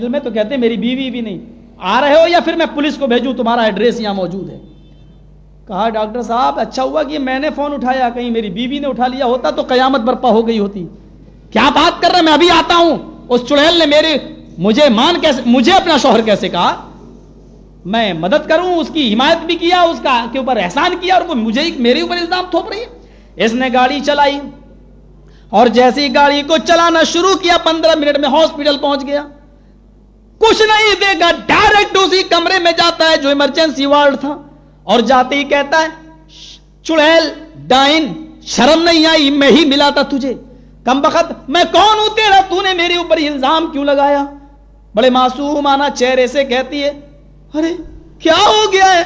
Hospital میں تو کہتے ہیں میری بیوی بھی نہیں۔ آ رہے ہو یا پھر میں پولیس کو بھیجوں، تمہارا ایڈریس یہاں موجود ہے۔ کہا ڈاکٹر صاحب اچھا ہوا کہ میں نے فون اٹھایا، کہیں میری بیوی نے اٹھا لیا ہوتا تو قیامت برپا ہو گئی ہوتی۔ کیا بات کر رہا میں ابھی آتا ہوں۔ اس چڑیل نے میرے، مجھے مان کیسے، مجھے اپنا شوہر کیسے کہا؟ میں مدد کروں، اس کی حمایت بھی کیا، اس کا کے اوپر احسان کیا اور وہ مجھے میرے اوپر الزام تھوپ رہی ہے۔ اس نے گاڑی چلائی اور جیسی گاڑی کو چلانا شروع کیا، پندرہ منٹ میں ہاسپٹل پہنچ گیا۔ کچھ نہیں دے گا ڈائریکٹ اسی کمرے میں جاتا ہے جو ایمرجنسی وارڈ تھا۔ اور جاتے ہی کہتا ہے چڑیل ڈائن شرم نہیں آئی، میں ہی ملا تھا تجھے۔ کم بخت، میں کون ہوں تیرا؟ تو نے میرے اوپر الزام کیوں لگایا؟ بڑے معصوم آنا چہرے سے کہتی ہے، ارے، کیا ہو گیا ہے؟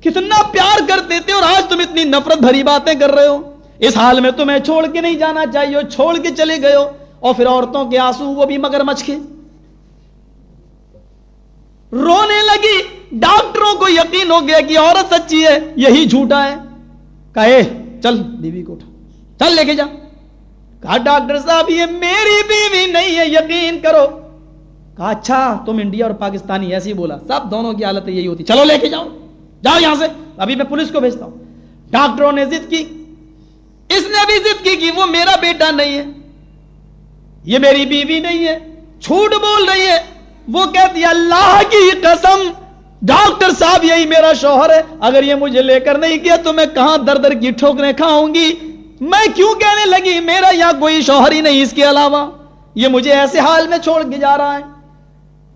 کتنا پیار کرتے تھے اور آج تم اتنی نفرت بھری باتیں کر رہے ہو۔ اس حال میں تمہیں چھوڑ کے نہیں جانا چاہیے، چھوڑ کے چلے گئے ہو۔ اور پھر عورتوں کے آنسو وہ بھی مگر مچ کے رونے لگی، ڈاکٹروں کو یقین ہو گیا کہ عورت سچی ہے، یہی جھوٹا ہے۔ کہے چل، بیوی کو اٹھا۔ چل، لے کے جا۔ کہا، ڈاکٹر صاحب، یہ میری بیوی نہیں ہے، یقین کرو۔ کہا اچھا تم انڈیا اور پاکستانی ایسی بولا۔ سب دونوں کی حالت یہی ہوتی۔ چلو، لے کے جاؤ۔ جاؤ یہاں سے۔ ابھی میں پولیس کو بھیجتا ہوں۔ ڈاکٹروں نے ضد کی۔ اس نے بھی ضد کی کہ وہ میرا بیٹا نہیں ہے۔ یہ میری بیوی نہیں ہے۔ جھوٹ بول رہی ہے۔ وہ کہتی ہے اللہ کی قسم، ڈاکٹر صاحب یہی میرا شوہر ہے، اگر یہ مجھے لے کر نہیں کیا تو میں کہاں در در کی ٹھوکریں کھاؤں گی؟ میں کیوں کہنے لگی، میرا یہاں کوئی شوہر ہی نہیں اس کے علاوہ؟ یہ مجھے ایسے حال میں چھوڑ کے جا رہا ہے۔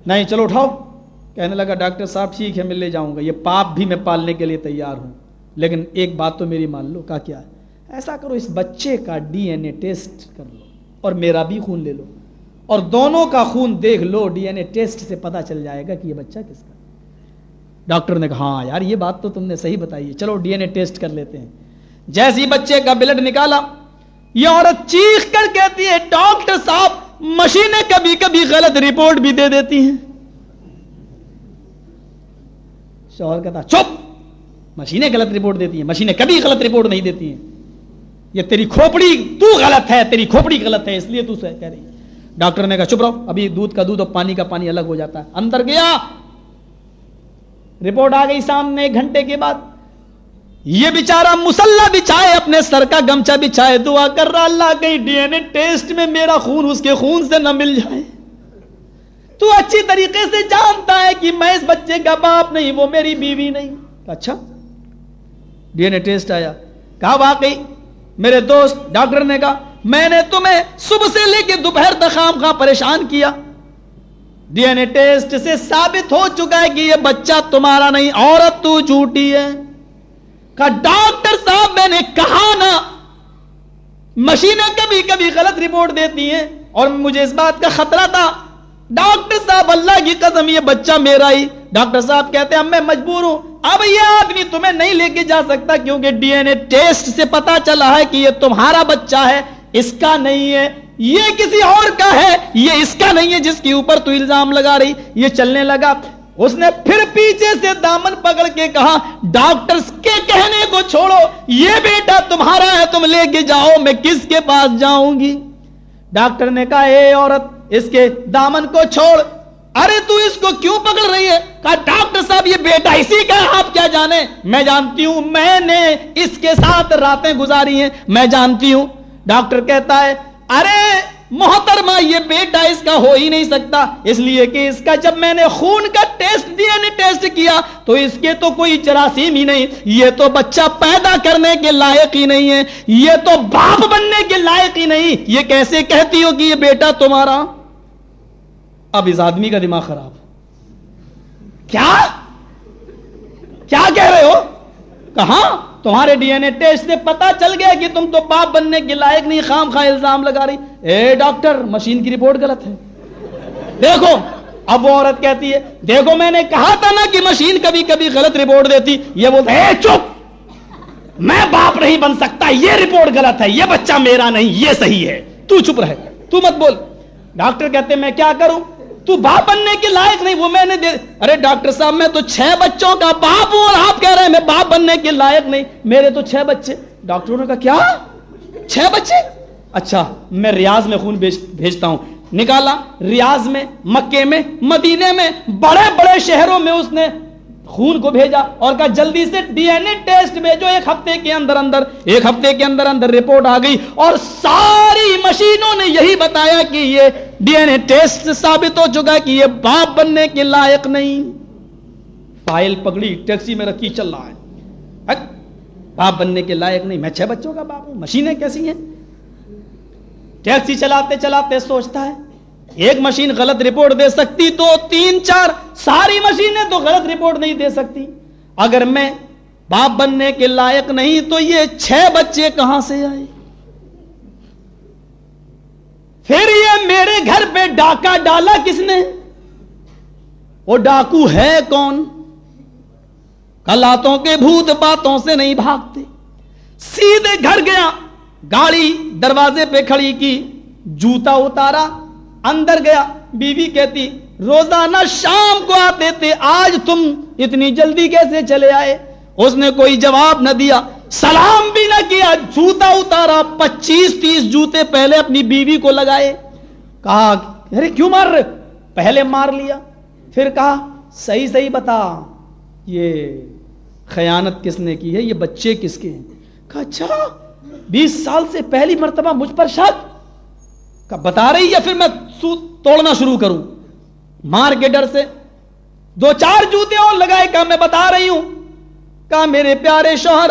نہیں، چلو اٹھاؤ۔ کہنے لگا، ڈاکٹر صاحب ٹھیک ہے، میں لے جاؤں گا۔ یہ پاپ بھی میں پالنے کے لیے تیار ہوں۔ لیکن ایک بات تو میری مان لو، کہا کیا ہے؟ ایسا کرو، اس بچے کا ڈی این اے ٹیسٹ کر لو اور میرا بھی خون لے لو۔ اور دونوں کا خون دیکھ لو، ڈی این اے ٹیسٹ سے پتا چل جائے گا کہ یہ بچہ کس کا۔ ڈاکٹر نے کہا ہاں یار، یہ بات تو تم نے صحیح بتائی ہے۔ چلو، ڈی این اے ٹیسٹ کر لیتے ہیں۔ جیسی بچے کا بلڈ نکالا، یہ عورت چیخ کر کہتی ہے، ڈاکٹر صاحب، مشینیں کبھی کبھی غلط رپورٹ بھی دے دیتی ہیں۔ شوہر کہتا، چپ، مشینیں غلط رپورٹ دیتی ہیں، مشینیں کبھی غلط رپورٹ نہیں دیتی ہیں۔ یہ تیری کھوپڑی تو غلط ہے، تیری کھوپڑی غلط ہے، اس لیے تو کہہ رہی ہے۔ ڈاکٹر نے کہا، چپ رہو، ابھی دودھ کا دودھ اور پانی کا پانی الگ ہو جاتا ہے۔ اندر گیا۔ رپورٹ آ گئی سامنے ایک گھنٹے کے بعد۔ یہ بیچارہ مسلح بچھائے، اپنے سر کا گمچا بچھائے، دعا کر رہا، اللہ کہیں ڈی این اے ٹیسٹ میں میرا خون اس کے خون سے نہ مل جائے۔ تو اچھی طریقے سے جانتا ہے کہ میں اس بچے کا باپ نہیں، وہ میری بیوی نہیں۔ اچھا۔ ڈی این اے ٹیسٹ آیا۔ کہا، واقعی میرے دوست، ڈاکٹر نے کہا میں نے تمہیں صبح سے لے کے دوپہر تک خام خواہ پریشان کیا۔ ڈی این اے ٹیسٹ سے ثابت ہو چکا ہے کہ یہ بچہ تمہارا نہیں، عورت تو جھوٹی ہے۔ کہا ڈاکٹر صاحب میں نے کہا نا، مشینیں کبھی کبھی غلط رپورٹ دیتی ہیں۔ اور مجھے اس بات کا خطرہ تھا۔ ڈاکٹر صاحب اللہ کی قسم، یہ بچہ میرا ہی۔ ڈاکٹر صاحب کہتے ہیں، اب میں مجبور ہوں۔ اب یہ آدمی تمہیں نہیں لے کے جا سکتا کیونکہ ڈی این اے ٹیسٹ سے پتا چلا ہے کہ یہ تمہارا بچہ ہے۔ اس کا نہیں ہے، یہ کسی اور کا ہے، یہ اس کا نہیں ہے جس کے اوپر تو الزام لگا رہی، یہ چلنے لگا۔ اس نے پھر پیچھے سے دامن پکڑ کے کہا ڈاکٹر کے کہنے کو چھوڑو، یہ بیٹا تمہارا ہے، تم لے کے جاؤ، میں کس کے پاس جاؤں گی؟ ڈاکٹر نے کہا، اے عورت، اس کے دامن کو چھوڑ۔ ارے تو اس کو کیوں پکڑ رہی ہے؟ کہا، ڈاکٹر صاحب، یہ بیٹا اسی کا آپ کیا جانے؟ میں جانتی ہوں، میں نے اس کے ساتھ راتیں گزاری ہیں، میں جانتی ہوں۔ ڈاکٹر کہتا ہے، ارے، محترمہ، یہ بیٹا اس کا ہو ہی نہیں سکتا۔ اس لیے کہ اس کا جب میں نے خون کا ٹیسٹ دیا نے ٹیسٹ کیا، تو اس کے تو کوئی جراثیم ہی نہیں۔ یہ تو بچہ پیدا کرنے کے لائق ہی نہیں ہے۔ یہ تو باپ بننے کے لائق ہی نہیں۔ یہ کیسے کہتی ہو کہ یہ بیٹا تمہارا؟ اب اس آدمی کا دماغ خراب۔ کیا؟ کیا کہہ رہے ہو؟ کہاں؟ تمہارے ڈی این اے ٹیسٹ سے پتا چل گیا کہ تم تو باپ بننے کے لائق نہیں، خام خواہ الزام لگا رہی۔ اے ڈاکٹر، مشین کی رپورٹ غلط ہے۔ دیکھو، اب وہ عورت کہتی ہے، دیکھو میں نے کہا تھا نا کہ مشین کبھی کبھی غلط رپورٹ دیتی۔ یہ بولتا ہے چپ! میں باپ نہیں بن سکتا، یہ رپورٹ غلط ہے، یہ بچہ میرا نہیں، یہ صحیح ہے۔ تو چپ رہے تو مت بول۔ ڈاکٹر کہتے میں کیا کروں؟ تو باپ بننے کے لائق نہیں، وہ میں نے دے ارے ڈاکٹر صاحب، میں تو چھ بچوں کا باپ ہوں اور آپ کہہ رہے ہیں میں باپ بننے کے لائق نہیں۔ میرے تو چھ بچے۔ ڈاکٹروں نے کہا، کیا؟ چھ بچے؟ اچھا میں ریاض میں خون بھیجتا ہوں۔ نکالا، ریاض میں، مکے میں، مدینے میں، بڑے بڑے شہروں میں اس نے خون کو بھیجا اور کہا جلدی سے ڈی این اے ٹیسٹ بھیجو ایک ہفتے کے اندر اندر، ایک ہفتے کے اندر اندر رپورٹ آ گئی اور ساری مشینوں نے یہی بتایا کہ یہ ڈی این اے ٹیسٹ ثابت ہو چکا کہ یہ باپ بننے کے لائق نہیں۔ فائل پکڑی، ٹیکسی میں رکھی، چل رہا ہے۔ باپ بننے کے لائق نہیں۔ میں چھ بچوں کا باپ ہوں، مشینیں کیسی ہیں؟ ٹیکسی چلاتے چلاتے سوچتا ہے ایک مشین غلط رپورٹ دے سکتی تو تین چار ساری مشینیں تو غلط رپورٹ نہیں دے سکتی۔ اگر میں باپ بننے کے لائق نہیں تو یہ چھ بچے کہاں سے آئے؟ پھر یہ میرے گھر پہ ڈاکہ ڈالا کس نے؟ وہ ڈاکو ہے کون؟ کلاتوں کے بھوت باتوں سے نہیں بھاگتے۔ سیدھے گھر گیا، گاڑی دروازے پہ کھڑی کی، جوتا اتارا اندر گیا، بیوی کہتی، روزانہ شام کو آتے تھے آج تم اتنی جلدی کیسے چلے آئے؟ اس نے کوئی جواب نہ دیا، سلام بھی نہ کیا، جوتا اتارا، پچیس تیس جوتے پہلے اپنی بیوی کو لگائے۔ کہا، ارے کیوں مار رہے پہلے مار لیا، پھر کہا، صحیح صحیح بتا، یہ خیانت کس نے کی ہے؟ یہ بچے کس کے ہیں؟ کہا اچھا بیس سال سے پہلی مرتبہ مجھ پر شک۔ بتا رہی ہے پھر میں توڑنا شروع کروں۔ مار کے ڈر سے دو چار جوتے اور لگائے کہ میں بتا رہی ہوں۔ کہا، میرے پیارے شوہر،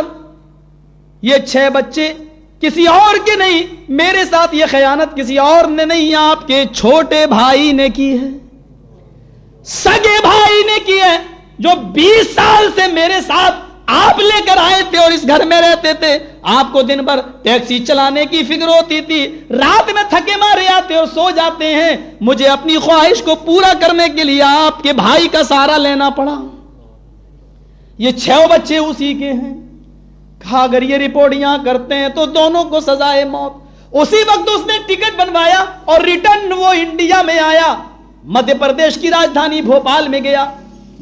یہ چھ بچے کسی اور کے نہیں، میرے ساتھ یہ خیانت کسی اور نے نہیں، آپ کے چھوٹے بھائی نے کی ہے۔ سگے بھائی نے کی ہے، جو بیس سال سے میرے ساتھ آپ لے کر آئے تھے اور اس گھر میں رہتے تھے۔ آپ کو دن بھر ٹیکسی چلانے کی فکر ہوتی تھی۔ رات میں تھکے مارے آتے اور سو جاتے ہیں۔ مجھے اپنی خواہش کو پورا کرنے کے لیے آپ کے بھائی کا سہارا لینا پڑا۔ یہ چھ بچے اسی کے ہیں۔ کہا اگر یہ رپورٹ یہاں کرتے ہیں تو دونوں کو سزائے موت۔ اسی وقت اس نے ٹکٹ بنوایا اور ریٹرن وہ انڈیا میں آیا۔ مدھیہ پردیش کی راجدھانی بھوپال میں گیا۔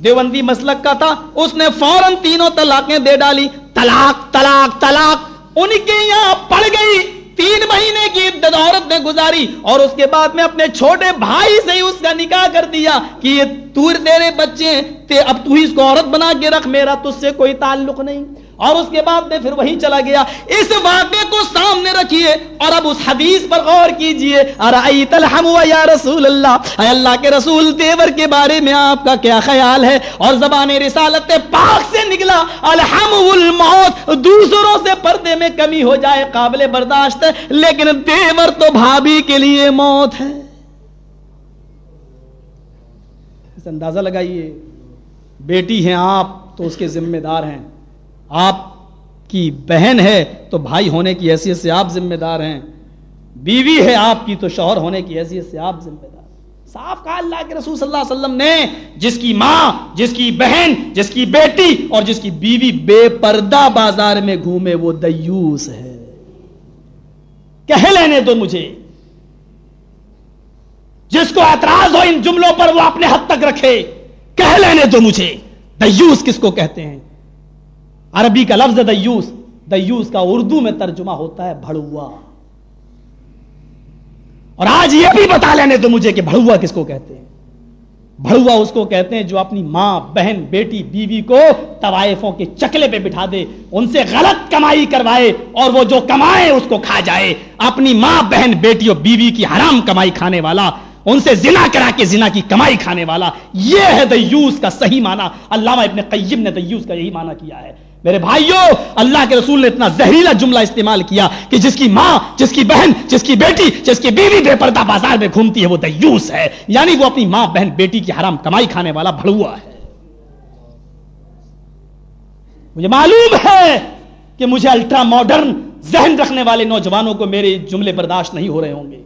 دیوبندی مسلک کا تھا، اس نے فوراً تینوں طلاقیں دے ڈالی۔ طلاق طلاق طلاق۔ ان کے یہاں پڑ گئی۔ تین مہینے کی عدت عورت نے گزاری اور اس کے بعد میں اپنے چھوٹے بھائی سے ہی اس کا نکاح کر دیا کہ یہ تور تیرے بچے اب تو ہی اس کو عورت بنا کے رکھ، میرا تجھ سے کوئی تعلق نہیں۔ اور اس کے بعد میں پھر وہی چلا گیا۔ اس واقعے کو سامنے رکھیے اور اب اس حدیث پر غور کیجیے ارائیت الحم یا رسول اللہ۔ اے اللہ کے رسول دیور کے بارے میں آپ کا کیا خیال ہے؟ اور زبان رسالت پاک سے نکلا۔ الحم الموت دوسروں سے پردے میں کمی ہو جائے، قابل برداشت۔ ہے لیکن دیور تو بھابھی کے لیے موت ہے۔ اندازہ لگائیے، بیٹی ہیں آپ تو اس کے ذمہ دار ہیں۔ آپ کی بہن ہے تو بھائی ہونے کی حیثیت سے آپ ذمہ دار ہیں۔ بیوی ہے آپ کی تو شوہر ہونے کی حیثیت سے آپ ذمہ دار صاف کہا اللہ کے رسول صلی اللہ علیہ وسلم نے، جس کی ماں، جس کی بہن، جس کی بیٹی اور جس کی بیوی بے پردہ بازار میں گھومے وہ دیوس ہے۔ کہہ لینے دو مجھے۔ جس کو اعتراض ہو ان جملوں پر وہ اپنے حد تک رکھے، کہہ لینے دو مجھے۔ دیوس کس کو کہتے ہیں؟ عربی کا لفظ دیوس دیوس کا اردو میں ترجمہ ہوتا ہے بھڑوا۔ اور آج یہ بھی بتا لینے تو مجھے کہ بھڑوا کس کو کہتے ہیں۔ بھڑوا اس کو کہتے ہیں جو اپنی ماں، بہن، بیٹی، بیوی کو طوائفوں کے چکلے پہ بٹھا دے، ان سے غلط کمائی کروائے اور وہ جو کمائے اس کو کھا جائے۔ اپنی ماں، بہن، بیٹی اور بیوی کی حرام کمائی کھانے والا ان سے زنا کرا کے زنا کی کمائی کھانے والا۔ یہ ہے دیوس کا صحیح معنی۔ علامہ ابن قیم نے دیوس کا یہی معنی کیا ہے۔ میرے بھائیوں اللہ کے رسول نے اتنا زہریلا جملہ استعمال کیا کہ جس کی ماں، جس کی بہن، جس کی بیٹی، جس کی بیوی بے پردہ بازار میں گھومتی ہے، وہ دیوس ہے۔ یعنی وہ اپنی ماں، بہن، بیٹی کی حرام کمائی کھانے والا بھڑوا ہے۔ مجھے معلوم ہے کہ مجھے الٹرا ماڈرن ذہن رکھنے والے نوجوانوں کو میرے جملے برداشت نہیں ہو رہے ہوں گے۔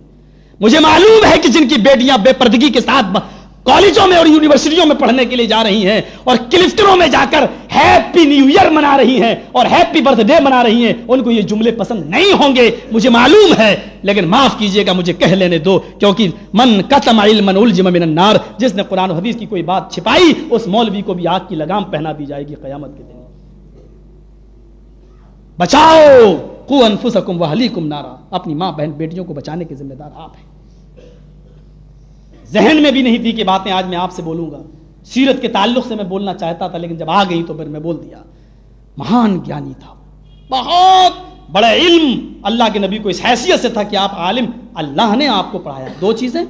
مجھے معلوم ہے کہ جن کی بیٹیاں بے پردگی کے ساتھ کالجوں میں اور یونیورسٹیوں میں پڑھنے کے لیے جا رہی ہیں اور کلفٹروں میں جا کر ہیپی نیو ایئر منا رہی ہیں اور ہیپی برتھ ڈے منا رہی ہیں، ان کو یہ جملے پسند نہیں ہوں گے، مجھے معلوم ہے۔ لیکن معاف کیجیے گا، مجھے کہہ لینے دو، کیونکہ من قتم علم الجم من النار، جس نے قرآن و حدیث کی کوئی بات چھپائی، اس مولوی کو بھی آگ کی لگام پہنا دی جائے گی قیامت کے دن۔ بچاؤ! کو انفسکم و نارا۔ اپنی ماں بہن بیٹیوں کو بچانے کے ذمہ دار آپ ہیں۔ ذہن میں بھی نہیں تھی کہ باتیں آج میں آپ سے بولوں گا۔ سیرت کے تعلق سے میں بولنا چاہتا تھا، لیکن جب آ گئی تو پھر میں بول دیا۔ مہان گیانی تھا۔ بہت بڑا علم۔ اللہ کے نبی کو اس حیثیت سے تھا کہ آپ عالم۔ اللہ نے آپ کو پڑھایا۔ دو چیزیں۔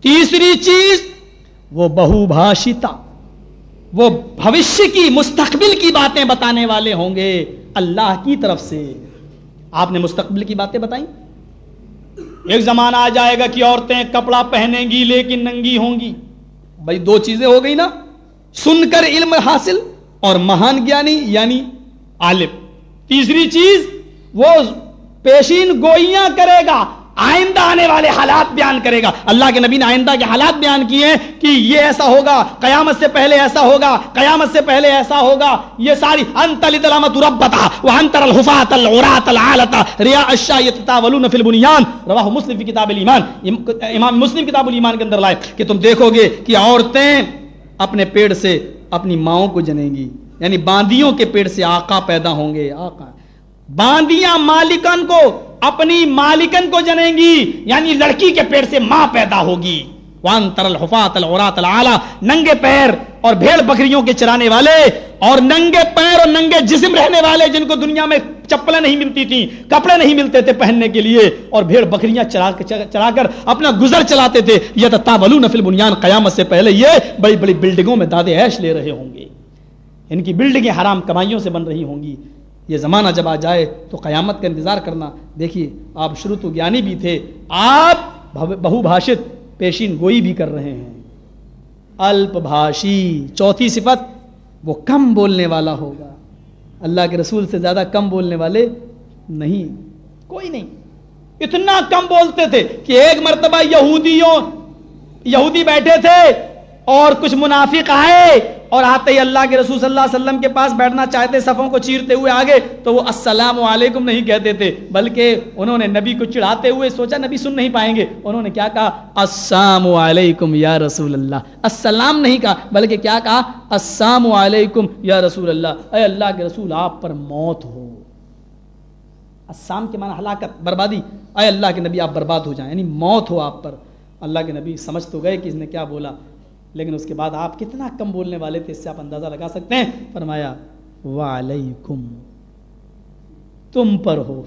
تیسری چیز، وہ بہو بھاشتا وہ بھوشیہ کی، مستقبل کی باتیں بتانے والے ہوں گے۔ اللہ کی طرف سے۔ آپ نے مستقبل کی باتیں بتائیں؟ ایک زمانہ آ جائے گا کہ عورتیں کپڑا پہنیں گی لیکن ننگی ہوں گی۔ بھائی دو چیزیں ہو گئی نا۔ سن کر علم حاصل اور مہان گیانی یعنی عالم۔ تیسری چیز، وہ پیشین گوئیاں کرے گا۔ آئندہ آنے والے حالات بیان کرے گا۔ اللہ کے نبی نے آئندہ کے حالات بیان کیے ہیں کہ یہ ایسا ہوگا، قیامت سے پہلے ایسا ہوگا، قیامت سے پہلے ایسا ہوگا۔ یہ ساری انتل دلامت ربتا وانتر الحفات العرات العالتا ریا الشاہ یتتاولون فی البنیان۔ رواہ مسلم فی کتاب الایمان۔ امام مسلم کتاب الایمان کے اندر لائے کہ تم دیکھو گے کہ عورتیں اپنے پیڑ سے اپنی ماؤں کو جنیں گی۔ یعنی باندیوں کے پیڑ سے آقا پیدا ہوں گے، آقا۔ باندیاں مالکن کو اپنی مالکن کو جنیں گی یعنی لڑکی کے پیڑ سے ماں پیدا ہوگی۔ وان ترل حفات العرات العالی ننگے پیر اور بھیڑ بکریوں کے چرانے والے، اور ننگے پیر اور ننگے جسم رہنے والے جن کو دنیا میں چپلیں نہیں ملتی تھیں، کپڑے نہیں ملتے تھے پہننے کے لیے، اور بھیڑ بکریاں چرا چرا کر اپنا گزر چلاتے تھے۔ یہ تابلو نفل بنیان قیامت سے پہلے یہ بڑی بڑی بلڈنگوں میں دادے عیش لے رہے ہوں گے۔ ان کی بلڈنگیں حرام کمائیوں سے بن رہی ہوں گی۔ یہ زمانہ جب آ جائے تو قیامت کا انتظار کرنا۔ دیکھیے، آپ شروع تو گیانی بھی تھے، آپ بہو بھاشت پیشین گوئی بھی کر رہے ہیں۔ الپ بھاشی چوتھی صفت، وہ کم بولنے والا ہوگا۔ اللہ کے رسول سے زیادہ کم بولنے والے نہیں، کوئی نہیں۔ اتنا کم بولتے تھے کہ ایک مرتبہ یہودیوں، یہودی بیٹھے تھے اور کچھ منافق آئے۔ اور آتے ہی اللہ کے رسول صلی اللہ علیہ وسلم کے پاس بیٹھنا چاہتے صفوں کو چیرتے ہوئے آگے تو وہ السلام علیکم نہیں کہتے تھے، بلکہ انہوں نے نبی کو چڑھاتے ہوئے سوچا نبی سن نہیں پائیں گے۔ انہوں نے کیا کہا؟ السلام علیکم یا رسول اللہ۔ السلام نہیں کہا، بلکہ کیا کہا؟ السلام علیکم یا رسول اللہ۔ اے اللہ کے رسول، آپ پر موت ہو۔ السلام کے معنی ہلاکت، بربادی۔ اے اللہ کے نبی، آپ برباد ہو جائیں یعنی موت ہو آپ پر۔ اللہ کے نبی سمجھ تو گئے کہ اس نے کیا بولا؟ لیکن اس کے بعد آپ کتنا کم بولنے والے تھے اس سے آپ اندازہ لگا سکتے ہیں؟ فرمایا، وعلیکم، تم پر ہو۔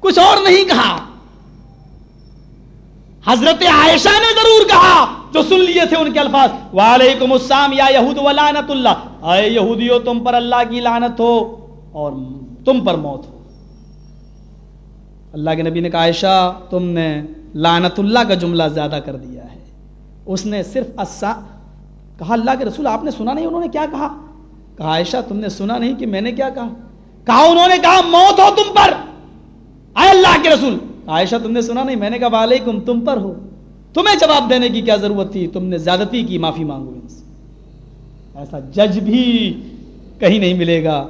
کچھ اور نہیں کہا۔ حضرت عائشہ نے ضرور کہا، جو سن لیے تھے ان کے الفاظ، وعلیکم السلام یا یہود و لعنت اللہ۔ اے یہودیو، تم پر اللہ کی لعنت ہو اور تم پر موت ہو۔ اللہ کے نبی نے کہا، عائشہ، تم نے لعنت اللہ کا جملہ زیادہ کر دیا ہے۔ اس نے صرف اسا کہا، اللہ کے رسول، آپ نے سنا نہیں، انہوں نے کیا کہا؟ کہا، عائشہ، تم نے سنا نہیں کہ میں نے کیا کہا؟ کہا، انہوں نے کہا، موت ہو تم پر۔ اے اللہ کے رسول۔ عائشہ، تم نے سنا نہیں؟ میں نے کہا، وعلیکم، تم پر ہو۔ تمہیں جواب دینے کی کیا ضرورت تھی؟ تم نے زیادتی کی، معافی مانگو ان سے۔ ایسا جج بھی کہیں نہیں ملے گا۔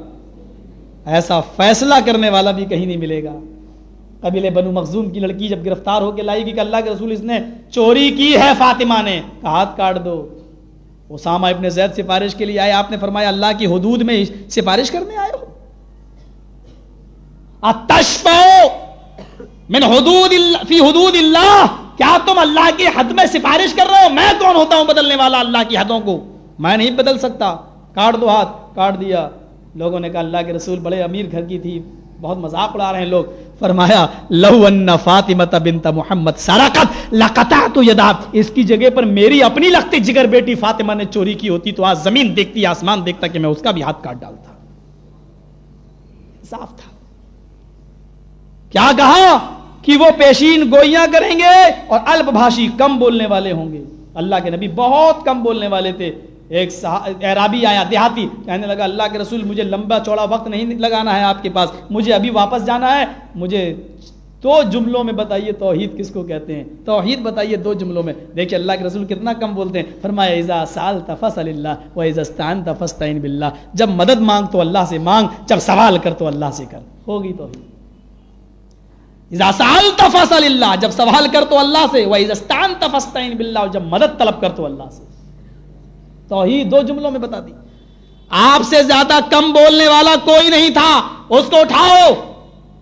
ایسا فیصلہ کرنے والا بھی کہیں نہیں ملے گا۔ قبیل بنو مخزوم کی لڑکی جب گرفتار ہو کے لائی گی کہ اللہ کے رسول اس نے چوری کی ہے فاطمہ نے ہاتھ کاٹ دو۔ اسامہ ابن زید سفارش کے لیے آئے، آپ نے فرمایا اللہ کی حدود میں سفارش کرنے آئے ہو۔ من حدود فی حدود اللہ، کیا تم اللہ کی حد میں سفارش کر رہے ہو؟ میں کون ہوتا ہوں بدلنے والا اللہ کی حدوں کو؟ میں نہیں بدل سکتا۔ کاٹ دو ہاتھ، کاٹ دیا۔ لوگوں نے کہا اللہ کے رسول بڑے امیر گھر کی تھی، بہت مذاق اڑا رہے ہیں لوگ۔ فرمایا، لو ان فاطمہ بنت محمد سرقت، لقطعت یدا. اس کی جگہ پر میری اپنی لگتی جگر بیٹی فاطمہ نے چوری کی ہوتی تو آج زمین دیکھتی، آسمان دیکھتا کہ میں اس کا بھی ہاتھ کاٹ ڈالتا۔ صاف تھا۔ کیا کہا کہ وہ پیشین گوئیاں کریں گے اور الپ بھاشی کم بولنے والے ہوں گے؟ اللہ کے نبی بہت کم بولنے والے تھے۔ ایک اعرابی آیا، دیہاتی، کہنے لگا، اللہ کے رسول، مجھے لمبا چوڑا وقت نہیں لگانا ہے آپ کے پاس، مجھے ابھی واپس جانا ہے، مجھے دو جملوں میں بتائیے توحید کس کو کہتے ہیں؟ توحید بتائیے دو جملوں میں۔ دیکھیے، اللہ کے رسول کتنا کم بولتے ہیں، فرمایا ایزا سال تفس اللہ و ایزستان تفس تعین بلّہ جب مدد مانگ تو اللہ سے مانگ، جب سوال کر تو اللہ سے کر۔ ہوگی توحید۔ ایزا سال تفس اللہ جب سوال کر تو اللہ سے وہ ایزستان تفس تعین بلّہ جب مدد طلب کر تو اللہ سے۔ توحید دو جملوں میں بتا دی۔ آپ سے زیادہ کم بولنے والا کوئی نہیں تھا۔ اس کو اٹھاؤ۔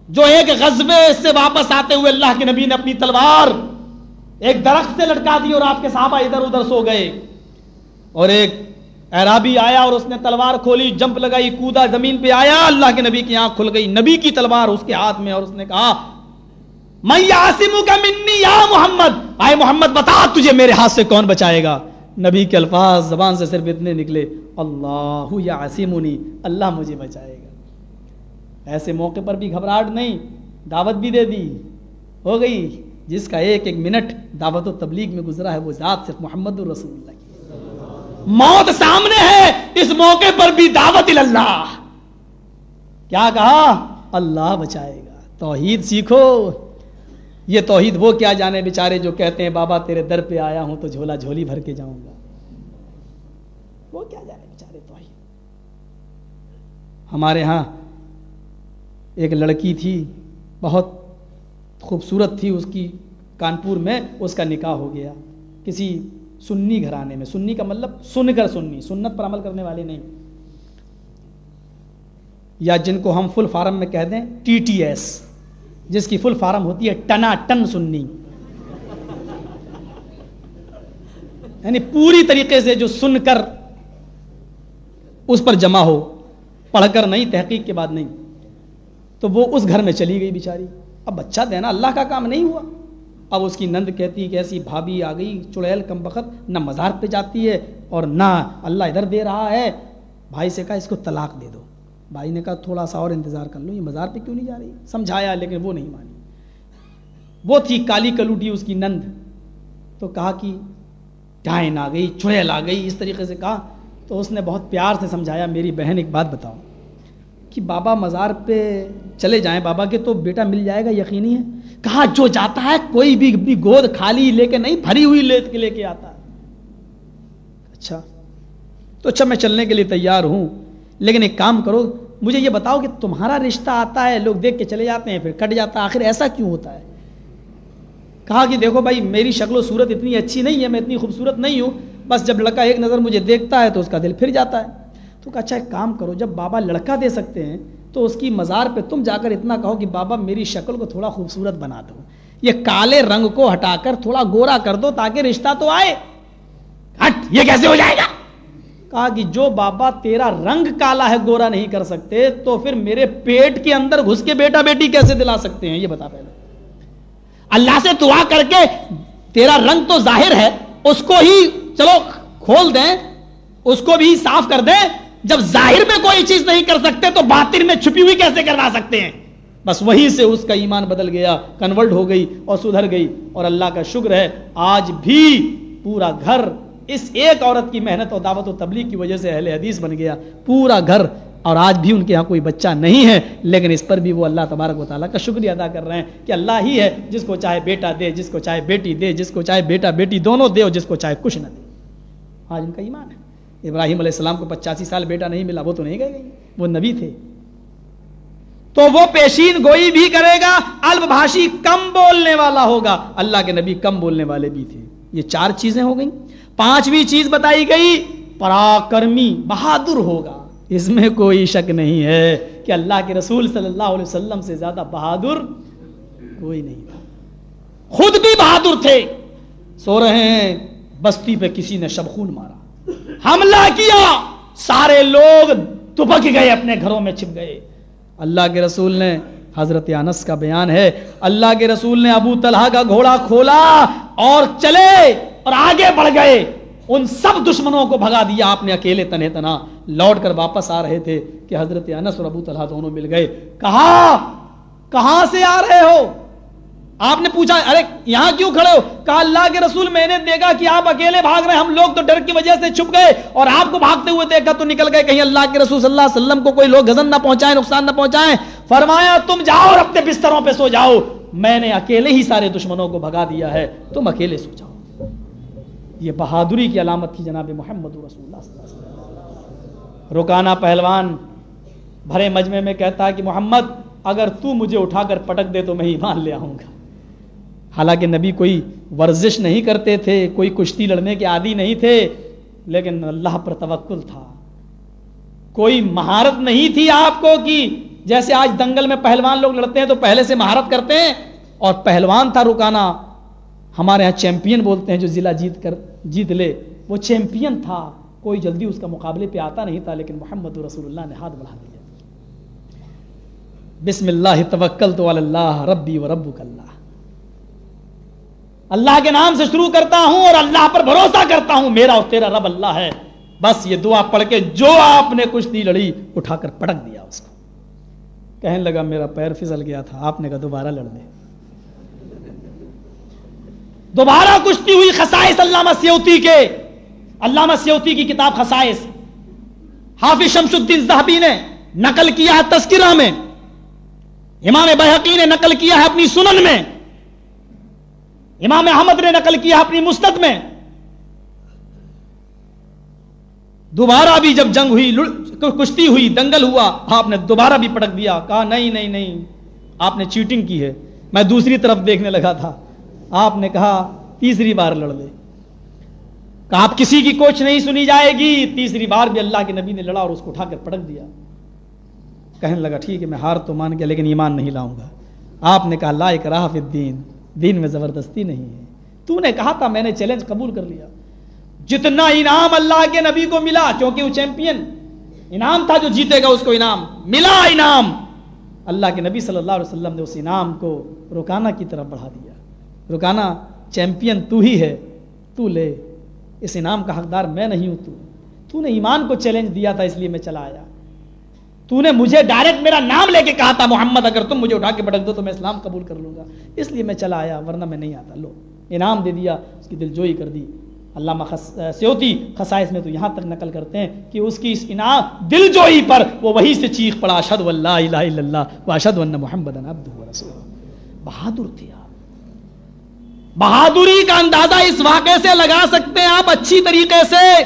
جو ایک غزبے سے واپس آتے ہوئے اللہ کے نبی نے اپنی تلوار ایک درخت سے لٹکا دی اور آپ کے صحابہ ادھر ادھر سو گئے۔ اور ایک اعرابی آیا اور اس نے تلوار کھولی، جمپ لگائی کودا زمین پہ آیا۔ اللہ کے نبی کی آنکھ کھل گئی۔ نبی کی تلوار اس کے ہاتھ میں اور اس نے کہا میں یاسم کا منی یا محمد؟ آئے محمد، بتا تجھے میرے ہاتھ سے کون بچائے گا؟ نبی کے الفاظ زبان سے صرف اتنے نکلے، اللہ یا آسمنی اللہ مجھے بچائے گا۔ ایسے موقع پر بھی گھبراہٹ نہیں، دعوت بھی دے دی، ہو گئی۔ جس کا ایک ایک منٹ دعوت و تبلیغ میں گزرا ہے، وہ ذات صرف محمد الرسول اللہ کی موت سامنے ہے، اس موقع پر بھی دعوت اللہ۔ کیا کہا؟ اللہ بچائے گا۔ توحید سیکھو۔ یہ توحید وہ کیا جانے بیچارے جو کہتے ہیں، بابا تیرے در پہ آیا ہوں تو جھولا جھولی بھر کے جاؤں گا۔ وہ کیا جانے بیچارے توحید ہمارے ہاں ایک لڑکی تھی، بہت خوبصورت تھی، اس کی کانپور میں اس کا نکاح ہو گیا۔ کسی سنی گھرانے میں، سنی کا مطلب سن کر سننی سنت پر عمل کرنے والے نہیں۔ یا جن کو ہم فل فارم میں کہہ دیں، ٹی ٹی ایس، جس کی فل فارم ہوتی ہے ٹنا ٹن سننی یعنی پوری طریقے سے جو سن کر اس پر جمع ہو، پڑھ کر نہیں، تحقیق کے بعد نہیں۔ تو وہ اس گھر میں چلی گئی بیچاری۔ اب بچہ دینا اللہ کا کام نہیں ہوا۔ اب اس کی نند کہتی کہ ایسی بھابھی آ گئی، چڑیل کم بخت، نہ مزار پہ جاتی ہے اور نہ اللہ ادھر دے رہا ہے۔ بھائی سے کہا، اس کو طلاق دے دو۔ بھائی نے کہا، تھوڑا سا اور انتظار کر لو، یہ مزار پہ کیوں نہیں جا رہی؟ سمجھایا، لیکن وہ نہیں مانی۔ وہ تھی کالی کلوٹی، اس کی نند۔ تو کہا کہ ڈائن آ گئی، چڑیل آ گئی، اس طریقے سے کہا۔ تو اس نے بہت پیار سے سمجھایا، میری بہن ایک بات بتاؤ، کہ بابا مزار پہ چلے جائیں، بابا کے تو بیٹا مل جائے گا، یقینی ہے؟ کہا، جو جاتا ہے، کوئی بھی اپنی گود خالی لے کے نہیں، بھری ہوئی لے کے لے کے آتا ہے۔ اچھا تو اچھا میں چلنے کے لیے تیار ہوں، لیکن ایک کام کرو، مجھے یہ بتاؤ کہ تمہارا رشتہ آتا ہے، لوگ دیکھ کے چلے جاتے ہیں، پھر کٹ جاتا ہے، آخر ایسا کیوں ہوتا ہے؟ کہا کہ دیکھو بھائی، میری شکل و صورت اتنی اچھی نہیں ہے، میں اتنی خوبصورت نہیں ہوں بس جب لڑکا ایک نظر مجھے دیکھتا ہے تو اس کا دل پھر جاتا ہے۔ تو کہا اچھا ایک کام کرو، جب بابا لڑکا دے سکتے ہیں تو اس کی مزار پہ تم جا کر اتنا کہو کہ بابا میری شکل کو تھوڑا خوبصورت بنا دو۔ یہ کالے رنگ کو ہٹا کر تھوڑا گورا کر دو تاکہ رشتہ تو آئے۔ ہٹ، یہ کیسے ہو جائے گا؟ کہا کہ جو بابا تیرا رنگ کالا ہے، گورا نہیں کر سکتے، تو پھر میرے پیٹ کے اندر گھس کے بیٹا بیٹی کیسے دلا سکتے ہیں؟ یہ بتا پہلے۔ اللہ سے دعا کر کے تیرا رنگ تو ظاہر ہے، اس کو ہی چلو، کھول دیں، اس کو بھی صاف کر دیں۔ جب ظاہر میں کوئی چیز نہیں کر سکتے، تو باطن میں چھپی ہوئی کیسے کروا سکتے ہیں؟ بس وہی سے اس کا ایمان بدل گیا کنورٹ ہو گئی اور سدھر گئی۔ اور اللہ کا شکر ہے، آج بھی پورا گھر اس ایک عورت کی محنت اور دعوت و تبلیغ کی وجہ سے اہل حدیث بن گیا۔ پورا گھر، اور آج بھی ان کے یہاں کوئی بچہ نہیں ہے، لیکن اس پر بھی وہ اللہ تبارک و تعالیٰ کا شکریہ ادا کر رہے ہیں کہ اللہ ہی ہے، جس کو چاہے بیٹا دے، جس کو چاہے بیٹی دے، جس کو چاہے بیٹا بیٹی دونوں دے اور جس کو چاہے کچھ نہ دے۔ آج ان کا ایمان ہے۔ ابراہیم علیہ السلام کو پچاسی سال بیٹا نہیں ملا، وہ تو نہیں گئے گئی وہ نبی تھے۔ تو وہ پیشین گوئی بھی کرے گا، الب بھاشی کم بولنے والا ہوگا۔ اللہ کے نبی کم بولنے والے بھی تھے۔ یہ چار چیزیں ہو گئیں۔ پانچویں چیز بتائی گئی، پراکرمی بہادر ہوگا۔ اس میں کوئی شک نہیں ہے کہ اللہ کے رسول صلی اللہ علیہ وسلم سے زیادہ بہادر کوئی نہیں تھا۔ خود بھی بہادر تھے۔ سو رہے ہیں۔ بستی پہ کسی نے شبخون مارا۔ حملہ کیا۔ سارے لوگ دبک گئے، اپنے گھروں میں چھپ گئے۔ اللہ کے رسول نے حضرت انس کا بیان ہے۔ اللہ کے رسول نے ابو طلحہ کا گھوڑا کھولا اور چلے اور آگے بڑھ گئے۔ ان سب دشمنوں کو بھگا دیا۔ آپ نے اکیلے تنہ تنا لوٹ کر واپس آ رہے تھے کہ حضرت انس اور ابو طلحہ دونوں مل گئے۔ کہا کہاں سے آ رہے ہو؟ آپ نے پوچھا، ارے، یہاں کیوں کھڑے ہو؟ کہا، اللہ کے رسول میں نے دیکھا کہ آپ اکیلے بھاگ رہے ہیں، ہم لوگ تو ڈر کی وجہ سے چھپ گئے اور آپ کو بھاگتے ہوئے دیکھا تو نکل گئے، کہیں اللہ کے رسول صلی اللہ علیہ وسلم کو کوئی لوگ غزن نہ پہنچائیں، نقصان نہ پہنچائیں۔ فرمایا، تم جاؤ اور اپنے بستروں پہ سو جاؤ۔ میں نے اکیلے ہی سارے دشمنوں کو بھگا دیا ہے، تم اکیلے سو جاؤ۔ یہ بہادری کی علامت تھی جناب محمد رسول اللہ صلی اللہ علیہ وسلم۔ رکانا پہلوان بھرے مجمع میں کہتا ہے کہ، محمد، اگر تو مجھے اٹھا کر پٹک دے تو میں ایمان لے آؤں گا۔ حالانکہ نبی کوئی ورزش نہیں کرتے تھے، کوئی کشتی لڑنے کے عادی نہیں تھے، لیکن اللہ پر توکل تھا۔ کوئی مہارت نہیں تھی آپ کو کہ جیسے آج دنگل میں پہلوان لوگ لڑتے ہیں تو پہلے سے مہارت کرتے ہیں، اور پہلوان تھا رکانا۔ ہمارے یہاں چیمپئن بولتے ہیں جو ضلع جیت کر، جیت لے۔ وہ چیمپئن تھا۔ کوئی جلدی اس کا مقابلے پہ آتا نہیں تھا، لیکن محمد رسول اللہ نے ہاتھ بڑھا دیا۔ بسم اللہ توکل تو اللہ ربی و رب اللہ۔ اللہ کے نام سے شروع کرتا ہوں اور اللہ پر بھروسہ کرتا ہوں، میرا اور تیرا رب اللہ ہے۔ بس یہ دعا پڑھ کے جو آپ نے کشتی لڑی، اٹھا کر پٹک دیا اس کو۔ کہنے لگا، میرا پیر پھسل گیا تھا، آپ نے کہا دوبارہ لڑ دے دوبارہ کشتی ہوئی خسائس علامہ سیوتی کے۔ علامہ سیوتی کی کتاب خسائس حافظ شمس الدین زہبی نے نقل کیا ہے تذکرہ میں۔ امام بحقی نے نقل کیا ہے اپنی سنن میں۔ امام احمد نے نقل کیا اپنی مستد میں۔ دوبارہ بھی جب جنگ ہوئی کشتی ہوئی، دنگل ہوا، آپ نے دوبارہ بھی پٹک دیا، کہا، نہیں نہیں نہیں، آپ نے چیٹنگ کی ہے۔ میں دوسری طرف دیکھنے لگا تھا۔ آپ نے کہا، تیسری بار لڑ لے۔ کہا، آپ کسی کی کوچ نہیں سنی جائے گی۔ تیسری بار بھی اللہ کے نبی نے لڑا اور اس کو اٹھا کر پٹک دیا۔ کہنے لگا، ٹھیک ہے، میں ہار تو مان گیا، لیکن ایمان نہیں لاؤں گا۔ آپ نے کہا، لا اکراہ فی الدین۔ دین میں زبردستی نہیں ہے۔ تو نے کہا تھا میں نے چیلنج قبول کر لیا۔ جتنا انعام اللہ کے نبی کو ملا کیونکہ وہ چیمپئن انعام تھا جو جیتے گا اس کو انعام، ملا انعام۔ اللہ کے نبی صلی اللہ علیہ وسلم نے اس انعام کو رکانا کی طرف بڑھا دیا۔ رکانا چیمپئن تو ہی ہے، تو لے۔ اس انعام کا حقدار میں نہیں ہوں، تو۔ تو نے ایمان کو چیلنج دیا تھا، اس لیے میں چلا آیا۔ تو نے مجھے ڈائریکٹ میرا نام لے کے کہا تھا، محمد، اگر تم مجھے اٹھا کے بھٹک دو تو میں اسلام قبول کر لوں گا۔ اس لیے میں چلا آیا، ورنہ میں نہیں آتا۔ لو، انعام دے دیا، اس کی دل جوئی کر دی۔ علامہ خس... سیوتی خسائش میں تو یہاں تک نقل کرتے ہیں کہ اس کی اس انعام دل جوئی پر وہ وہی سے چیخ پڑا اشد اللہ الہ الا اللہ و ون محمد بہادر تھی آپ۔ بہادری کا اندازہ اس واقعے سے لگا سکتے ہیں آپ اچھی طریقے سے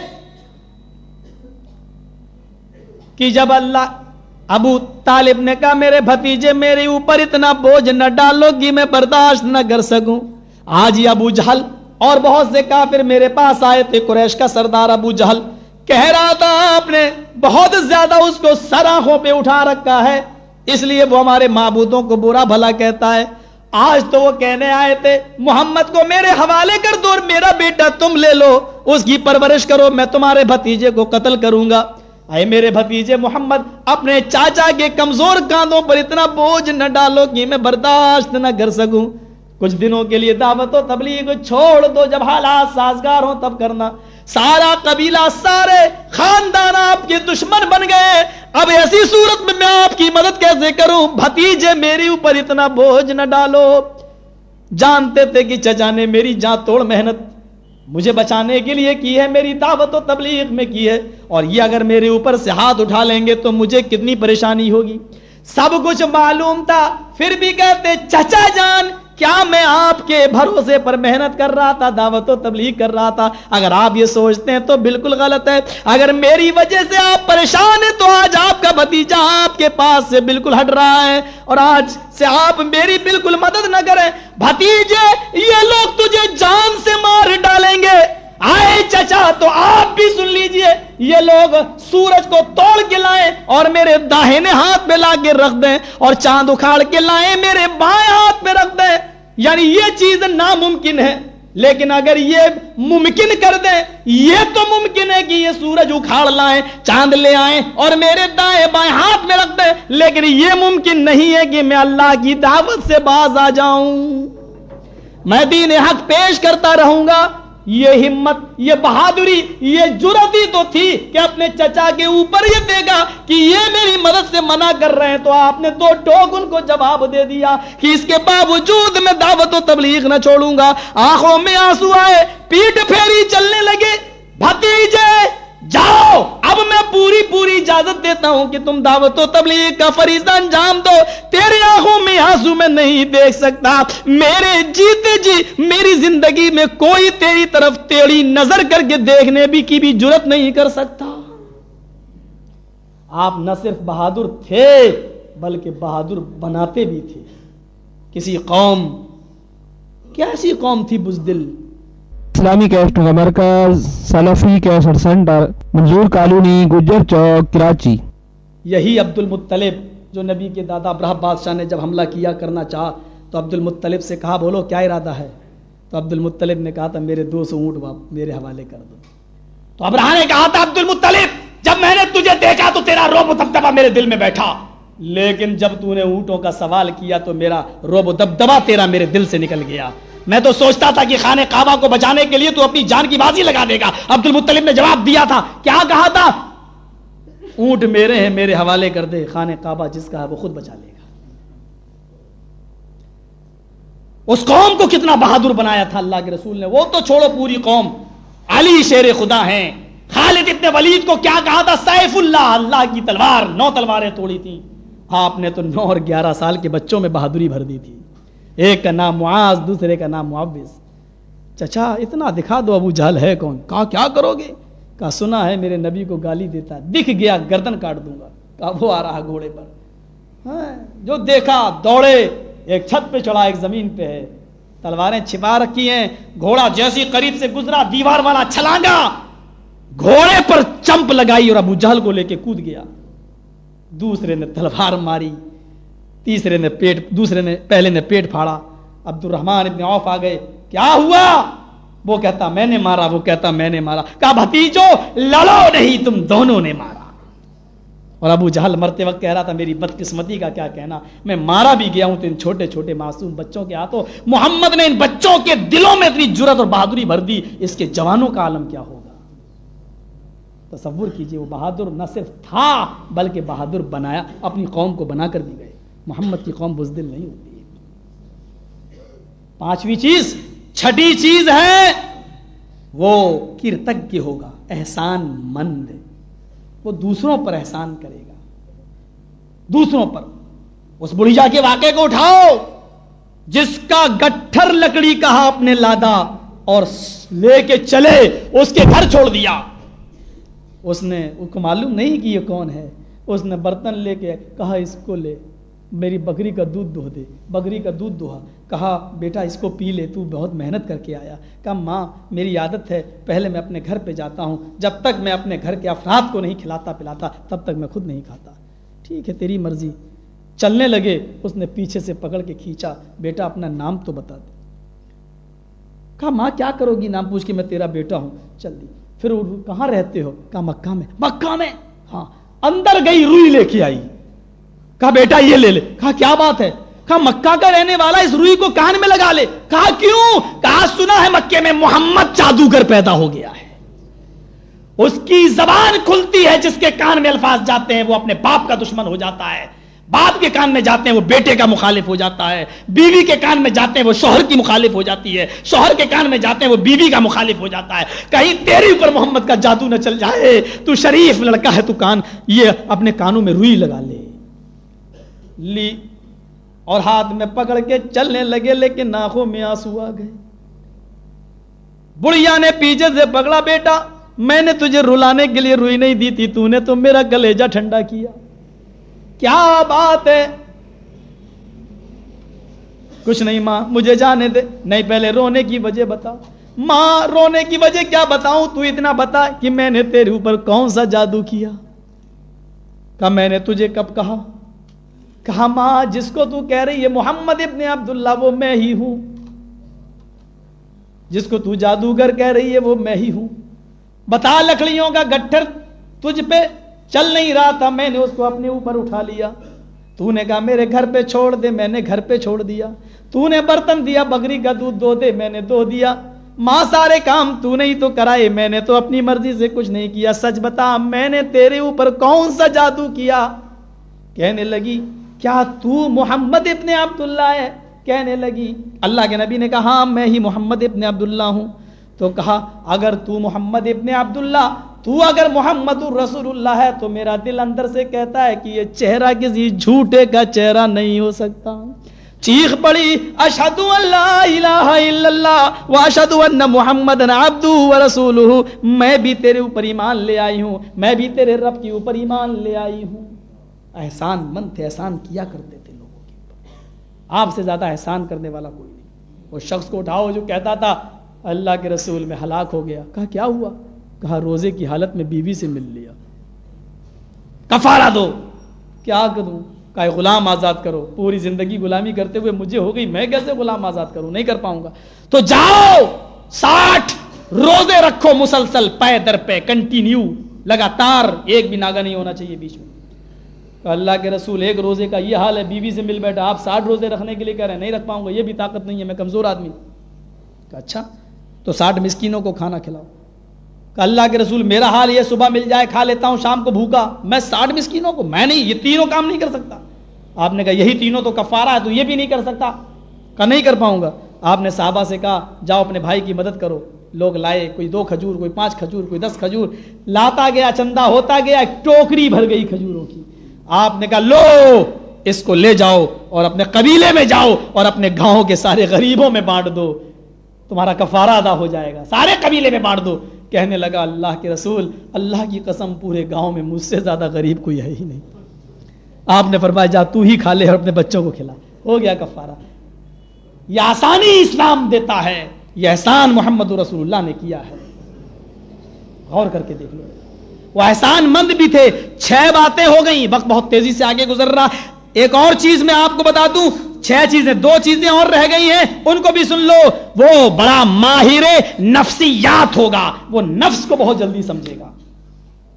کہ جب اللہ ابو طالب نے کہا، میرے بھتیجے، میرے اوپر اتنا بوجھ نہ ڈالو گی میں برداشت نہ کر سکوں۔ آج ہی ابو جہل اور بہت سے کافر میرے پاس آئے تھے۔ قریش کا سردار ابو جہل کہہ رہا تھا، آپ نے بہت زیادہ اس کو سراخوں پہ اٹھا رکھا ہے، اس لیے وہ ہمارے معبودوں کو برا بھلا کہتا ہے۔ آج تو وہ کہنے آئے تھے، محمد کو میرے حوالے کر دو اور میرا بیٹا تم لے لو، اس کی پرورش کرو، میں تمہارے بھتیجے کو قتل کروں گا۔ اے میرے بھتیجے محمد، اپنے چاچا کے کمزور کاندوں پر اتنا بوجھ نہ ڈالو کہ میں برداشت نہ کر سکوں۔ کچھ دنوں کے لیے دعوت و تبلیغ چھوڑ دو جب حالات سازگار ہوں تب کرنا۔ سارا قبیلہ، سارے خاندان آپ کے دشمن بن گئے۔ اب ایسی صورت میں میں آپ کی مدد کیسے کروں؟ بھتیجے میری اوپر اتنا بوجھ نہ ڈالو۔ جانتے تھے کہ چچا نے میری جان توڑ محنت مجھے بچانے کے لیے کی ہے، میری دعوت و تبلیغ میں کی ہے۔ اور یہ اگر میرے اوپر سے ہاتھ اٹھا لیں گے تو مجھے کتنی پریشانی ہوگی۔ سب کچھ معلوم تھا، پھر بھی کہتے، چچا جان کیا میں آپ کے بھروسے پر محنت کر رہا تھا، دعوت و تبلیغ کر رہا تھا؟ اگر آپ یہ سوچتے ہیں تو بالکل غلط ہے۔ اگر میری وجہ سے آپ پریشان ہیں تو آج آپ کا بھتیجا آپ کے پاس سے بالکل ہٹ رہا ہے۔ اور آج سے آپ میری بالکل مدد نہ کریں۔ بھتیجے، یہ لوگ تجھے جان سے مار ڈالیں گے۔ آئے چچا، تو آپ بھی سن لیجیے، یہ لوگ سورج کو توڑ کے لائیں اور میرے داہنے ہاتھ پہ لا کے رکھ دیں اور چاند اکھاڑ کے لائیں، میرے بائیں ہاتھ پہ رکھ دیں۔ یعنی یہ چیز ناممکن ہے۔ لیکن اگر یہ ممکن کر دیں، یہ تو ممکن ہے کہ یہ سورج اکھاڑ لائیں، چاند لے آئیں اور میرے دائیں بائیں ہاتھ میں رکھ دیں۔ لیکن یہ ممکن نہیں ہے کہ میں اللہ کی دعوت سے باز آ جاؤں۔ میں دین حق پیش کرتا رہوں گا۔ یہ ہمت، یہ بہادری، یہ جرتی تو تھی کہ اپنے چچا کے اوپر یہ دے گا کہ یہ میری مدد سے منع کر رہے ہیں تو آپ نے دو ٹوک ان کو جواب دے دیا کہ اس کے باوجود میں دعوت و تبلیغ نہ چھوڑوں گا۔ آنکھوں میں آنسو آئے، پیٹ پھیری چلنے لگے، بھتیجے! جاؤ! اب میں پوری پوری اجازت دیتا ہوں کہ تم دعوت و تبلیغ کا فریضہ انجام دو۔ تیری آنکھوں میں آنسو میں نہیں دیکھ سکتا۔ میرے جیتے جی میری زندگی میں کوئی تیری طرف تیری نظر کر کے دیکھنے بھی کی بھی جرت نہیں کر سکتا۔ آپ نہ صرف بہادر تھے، بلکہ بہادر بناتے بھی تھے۔ کسی قوم کیسی قوم تھی بزدل؟ اسلامی کیسٹ کا مرکز سلفی cassette centre, Manzoor colony, Gujar Chowk, Karachi. یہی عبد المطلب جو نبی کے دادا برہ بادشاہ نے جب حملہ کیا کرنا چاہا، تو عبد المطلب سے کہا، بولو، کیا ارادہ ہے؟ تو عبد المطلب نے کہا تھا، میرے دو سو اونٹ باپ، میرے حوالے کر دو. تو ابراہ نے کہا تھا عبد المطلب جب میں نے تجھے دیکھا تو تیرا روب دبدبا میرے دل میں بیٹھا۔ لیکن جب تو نے اونٹوں کا سوال کیا تو میرا روب دبدبا تیرا میرے دل سے نکل گیا۔ میں تو سوچتا تھا کہ خانے کعبہ کو بچانے کے لیے تو اپنی جان کی بازی لگا دے گا۔ عبد المطلب نے جواب دیا تھا۔ کیا کہا تھا؟ اونٹ میرے ہیں، میرے حوالے کر دے۔ خانے کعبہ جس کا ہے وہ خود بچا لے گا۔ اس قوم کو کتنا بہادر بنایا تھا اللہ کے رسول نے۔ وہ تو چھوڑو پوری قوم۔ علی شیر خدا ہیں۔ خالد ابن ولید کو کیا کہا تھا؟ سیف اللہ اللہ کی تلوار، نو تلواریں توڑی تھی آپ نے تو نو اور گیارہ سال کے بچوں میں بہادری بھر دی تھی۔ ایک کا نام معاذ، دوسرے کا نام معاوض چچا، اتنا دکھا دو ابو جہل ہے کون؟ کہا، کیا کرو گے؟ کہا، سنا ہے، میرے نبی کو گالی دیتا، دکھ گیا، گردن کاٹ دوں گا۔ کہا، وہ آ رہا گھوڑے پر۔ ہاں، جو دیکھا، دوڑے، ایک چھت پہ چڑھا، ایک زمین پہ ہے۔ تلواریں چھپا رکھی ہیں، گھوڑا جیسی قریب سے گزرا، دیوار والا چھلانگا۔ گھوڑے پر چمپ لگائی اور ابو جہل کو لے کے کود گیا۔ دوسرے نے تلوار ماری۔ تیسرے نے پیٹ، دوسرے نے، پہلے نے پیٹ پھاڑا۔ عبد الرحمان ابن عوف آ گئے۔ کیا ہوا؟ وہ کہتا، میں نے مارا، وہ کہتا، میں نے مارا۔ کہا، بھتیجو، لڑو نہیں، تم دونوں نے مارا۔ اور ابو جہل مرتے وقت کہہ رہا تھا، میری بدقسمتی کا کیا کہنا؟ میں مارا بھی گیا ہوں تو ان چھوٹے چھوٹے معصوم بچوں کے ہاتھوں۔ محمد نے ان بچوں کے دلوں میں اتنی جرت اور بہادری بھر دی، اس کے جوانوں کا عالم کیا ہوگا؟ تصور کیجیے، وہ بہادر نہ صرف تھا، بلکہ بہادر بنایا، اپنی قوم کو بنا کر بھی گئے محمد کی قوم بزدل نہیں ہوتی پانچویں چیز، چھٹی چیز ہے، وہ کرتج ہوگا، احسان مند۔ وہ دوسروں پر احسان کرے گا۔ دوسروں پر۔ اس بڑھیا کے واقعے کو اٹھاؤ، جس کا گٹھر لکڑی کہا اپنے لادا اور لے کے چلے، اس کے گھر چھوڑ دیا۔ اس نے، اس کو معلوم نہیں کہ یہ کون ہے۔ اس نے برتن لے کے کہا، اس کو لے۔ میری بکری کا دودھ دو دے، بکری کا دودھ دوہا کہا، بیٹا، اس کو پی لے، تو بہت محنت کر کے آیا۔ کہا، ماں، میری عادت ہے، پہلے میں اپنے گھر پہ جاتا ہوں۔ جب تک میں اپنے گھر کے افراد کو نہیں کھلاتا پلاتا، تب تک میں خود نہیں کھاتا۔ ٹھیک ہے، تیری مرضی۔ چلنے لگے، اس نے پیچھے سے پکڑ کے کھینچا۔ بیٹا، اپنا نام تو بتا دے۔ کہا، ماں، کیا کرو گی؟ نام پوچھ کے میں تیرا بیٹا ہوں۔ چل دی۔ پھر کہاں رہتے ہو؟ کہا، مکہ میں۔ مکہ میں؟ ہاں اندر گئی، روئی لے کے آئی۔ کہا، بیٹا، یہ لے لے. کہا، کیا بات ہے؟ کہا، مکہ کا رہنے والا اس روئی کو کان میں لگا لے؟ کہا، کیوں؟ کہا، سنا ہے مکے میں محمد جادوگر پیدا ہو گیا ہے۔ اس کی زبان کھلتی ہے جس کے کان میں الفاظ جاتے ہیں، وہ اپنے باپ کا دشمن ہو جاتا ہے۔ باپ کے کان میں جاتے ہیں، وہ بیٹے کا مخالف ہو جاتا ہے۔ بیوی کے کان میں جاتے ہیں، وہ شوہر کی مخالف ہو جاتی ہے۔ شوہر کے کان میں جاتے ہیں، وہ بیوی کا مخالف ہو جاتا ہے۔ کہیں تیرے اوپر محمد کا جادو نہ چل جائے، تو شریف لڑکا ہے تو کان، یہ اپنے کانوں میں روئی لگا لے۔ لی اور ہاتھ میں پکڑ کے چلنے لگے لیکن ناخوں میں آنسو آ گئے۔ بڑھیا نے پیچھے سے پکڑا بیٹا، میں نے تجھے رلانے کے لیے روئی نہیں دی تھی، تو نے تو میرا گلیجا ٹھنڈا کیا۔ کیا بات ہے؟ کچھ نہیں ماں، مجھے جانے دے۔ نہیں، پہلے رونے کی وجہ بتا۔ ماں، رونے کی وجہ کیا بتاؤں؟ تو اتنا بتا کہ میں نے تیرے اوپر کون سا جادو کیا۔ کہا، میں نے تجھے کب کہا؟ کہا ہاں ماں، جس کو تو کہہ رہی ہے محمد ابن عبداللہ، وہ میں ہی ہوں۔ جس کو تو جادوگر کہہ رہی ہے، وہ میں ہی ہوں۔ بتا لکڑیوں کا گٹھر تجھ پہ، چل نہیں رہا تھا، میں نے اس کو اپنے اوپر اٹھا لیا۔ تو نے کہا، میرے گھر پہ چھوڑ دے، میں نے گھر پہ چھوڑ دیا۔ تو نے برتن دیا، بکری کا دودھ دو دے، میں نے دو دیا۔ ماں، سارے کام تو نہیں تو کرائے، میں نے تو اپنی مرضی سے کچھ نہیں کیا۔ سچ بتا، میں نے تیرے اوپر کون سا جادو کیا؟ کہنے لگی کیا تو محمد ابن عبداللہ ہے؟ کہنے لگی، اللہ کے نبی نے کہا ہاں میں ہی محمد ابن عبداللہ ہوں۔ تو کہا، اگر تو محمد ابن عبداللہ، تو اگر محمد الرسول اللہ ہے، تو میرا دل اندر سے کہتا ہے کہ یہ چہرہ کسی جھوٹے کا چہرہ نہیں ہو سکتا۔ چیخ پڑی اشد اللہ الہ الا اللہ و اشد ان محمد عبد رسول میں بھی تیرے اوپر ایمان لے آئی ہوں، میں بھی تیرے رب کے اوپر ایمان لے آئی ہوں۔ احسان مند تھے، احسان کیا کرتے تھے لوگوں کے اوپر؟ آپ سے زیادہ احسان کرنے والا کوئی نہیں۔ وہ شخص کو اٹھاؤ جو کہتا تھا، اللہ کے رسول میں ہلاک ہو گیا۔ کہا، کیا ہوا؟ کہا، روزے کی حالت میں بیوی سے مل لیا۔ کفارہ دو۔ کیا کروں؟ کہا غلام آزاد کرو۔ پوری زندگی غلامی کرتے ہوئے مجھے ہو گئی، میں کیسے غلام آزاد کروں؟ نہیں کر پاؤں گا۔ تو جاؤ! ساٹھ روزے رکھو مسلسل، پے در پہ کنٹینیو۔ لگاتار ایک بھی ناگا نہیں ہونا چاہیے بیچ میں۔ اللہ کے رسول ایک روزے کا یہ حال ہے، بیوی سے مل بیٹھا، آپ ساٹھ روزے رکھنے کے لیے کہہ رہے ہیں، نہیں رکھ پاؤں گا، یہ بھی طاقت نہیں ہے، میں کمزور آدمی اچھا تو ساٹھ مسکینوں کو کھانا کھلاؤ۔ کہ اللہ کے رسول میرا حال یہ صبح مل جائے، کھا لیتا ہوں، شام کو بھوکا، میں ساٹھ مسکینوں کو، میں نہیں، یہ تینوں کام نہیں کر سکتا۔ آپ نے کہا یہی تینوں تو کفارہ ہے، تو یہ بھی نہیں کر سکتا۔ کہ نہیں کر پاؤں گا۔ آپ نے صحابہ سے کہا، جاؤ اپنے بھائی کی مدد کرو۔ لوگ لائے، کوئی دو کھجور، کوئی پانچ کھجور، کوئی دس کھجور۔ لاتا گیا، چندہ ہوتا گیا، ایک ٹوکری بھر گئی کھجوروں کی۔ آپ نے کہا، لو، اس کو لے جاؤ اور اپنے قبیلے میں جاؤ اور اپنے گاؤں کے سارے غریبوں میں بانٹ دو۔ تمہارا کفارہ ادا ہو جائے گا۔ سارے قبیلے میں بانٹ دو۔ کہنے لگا، اللہ کے رسول، اللہ کی قسم، پورے گاؤں میں مجھ سے زیادہ غریب کوئی ہے ہی نہیں۔ آپ نے فرمایا، جا، تو ہی کھا لے اور اپنے بچوں کو کھلا۔ ہو گیا کفارہ۔ یہ آسانی اسلام دیتا ہے۔ یہ احسان محمد رسول اللہ نے کیا ہے۔ غور کر کے دیکھ لو۔ وہ احسان مند بھی تھے۔ چھ باتیں ہو گئی وقت بہت تیزی سے آگے گزر رہا۔ ایک اور چیز میں آپ کو بتا دوں۔ چھ چیزیں، دو چیزیں اور رہ گئی ہیں۔ ان کو بھی سن لو۔ وہ بڑا ماہر نفسیات ہوگا۔ وہ نفس کو بہت جلدی سمجھے گا۔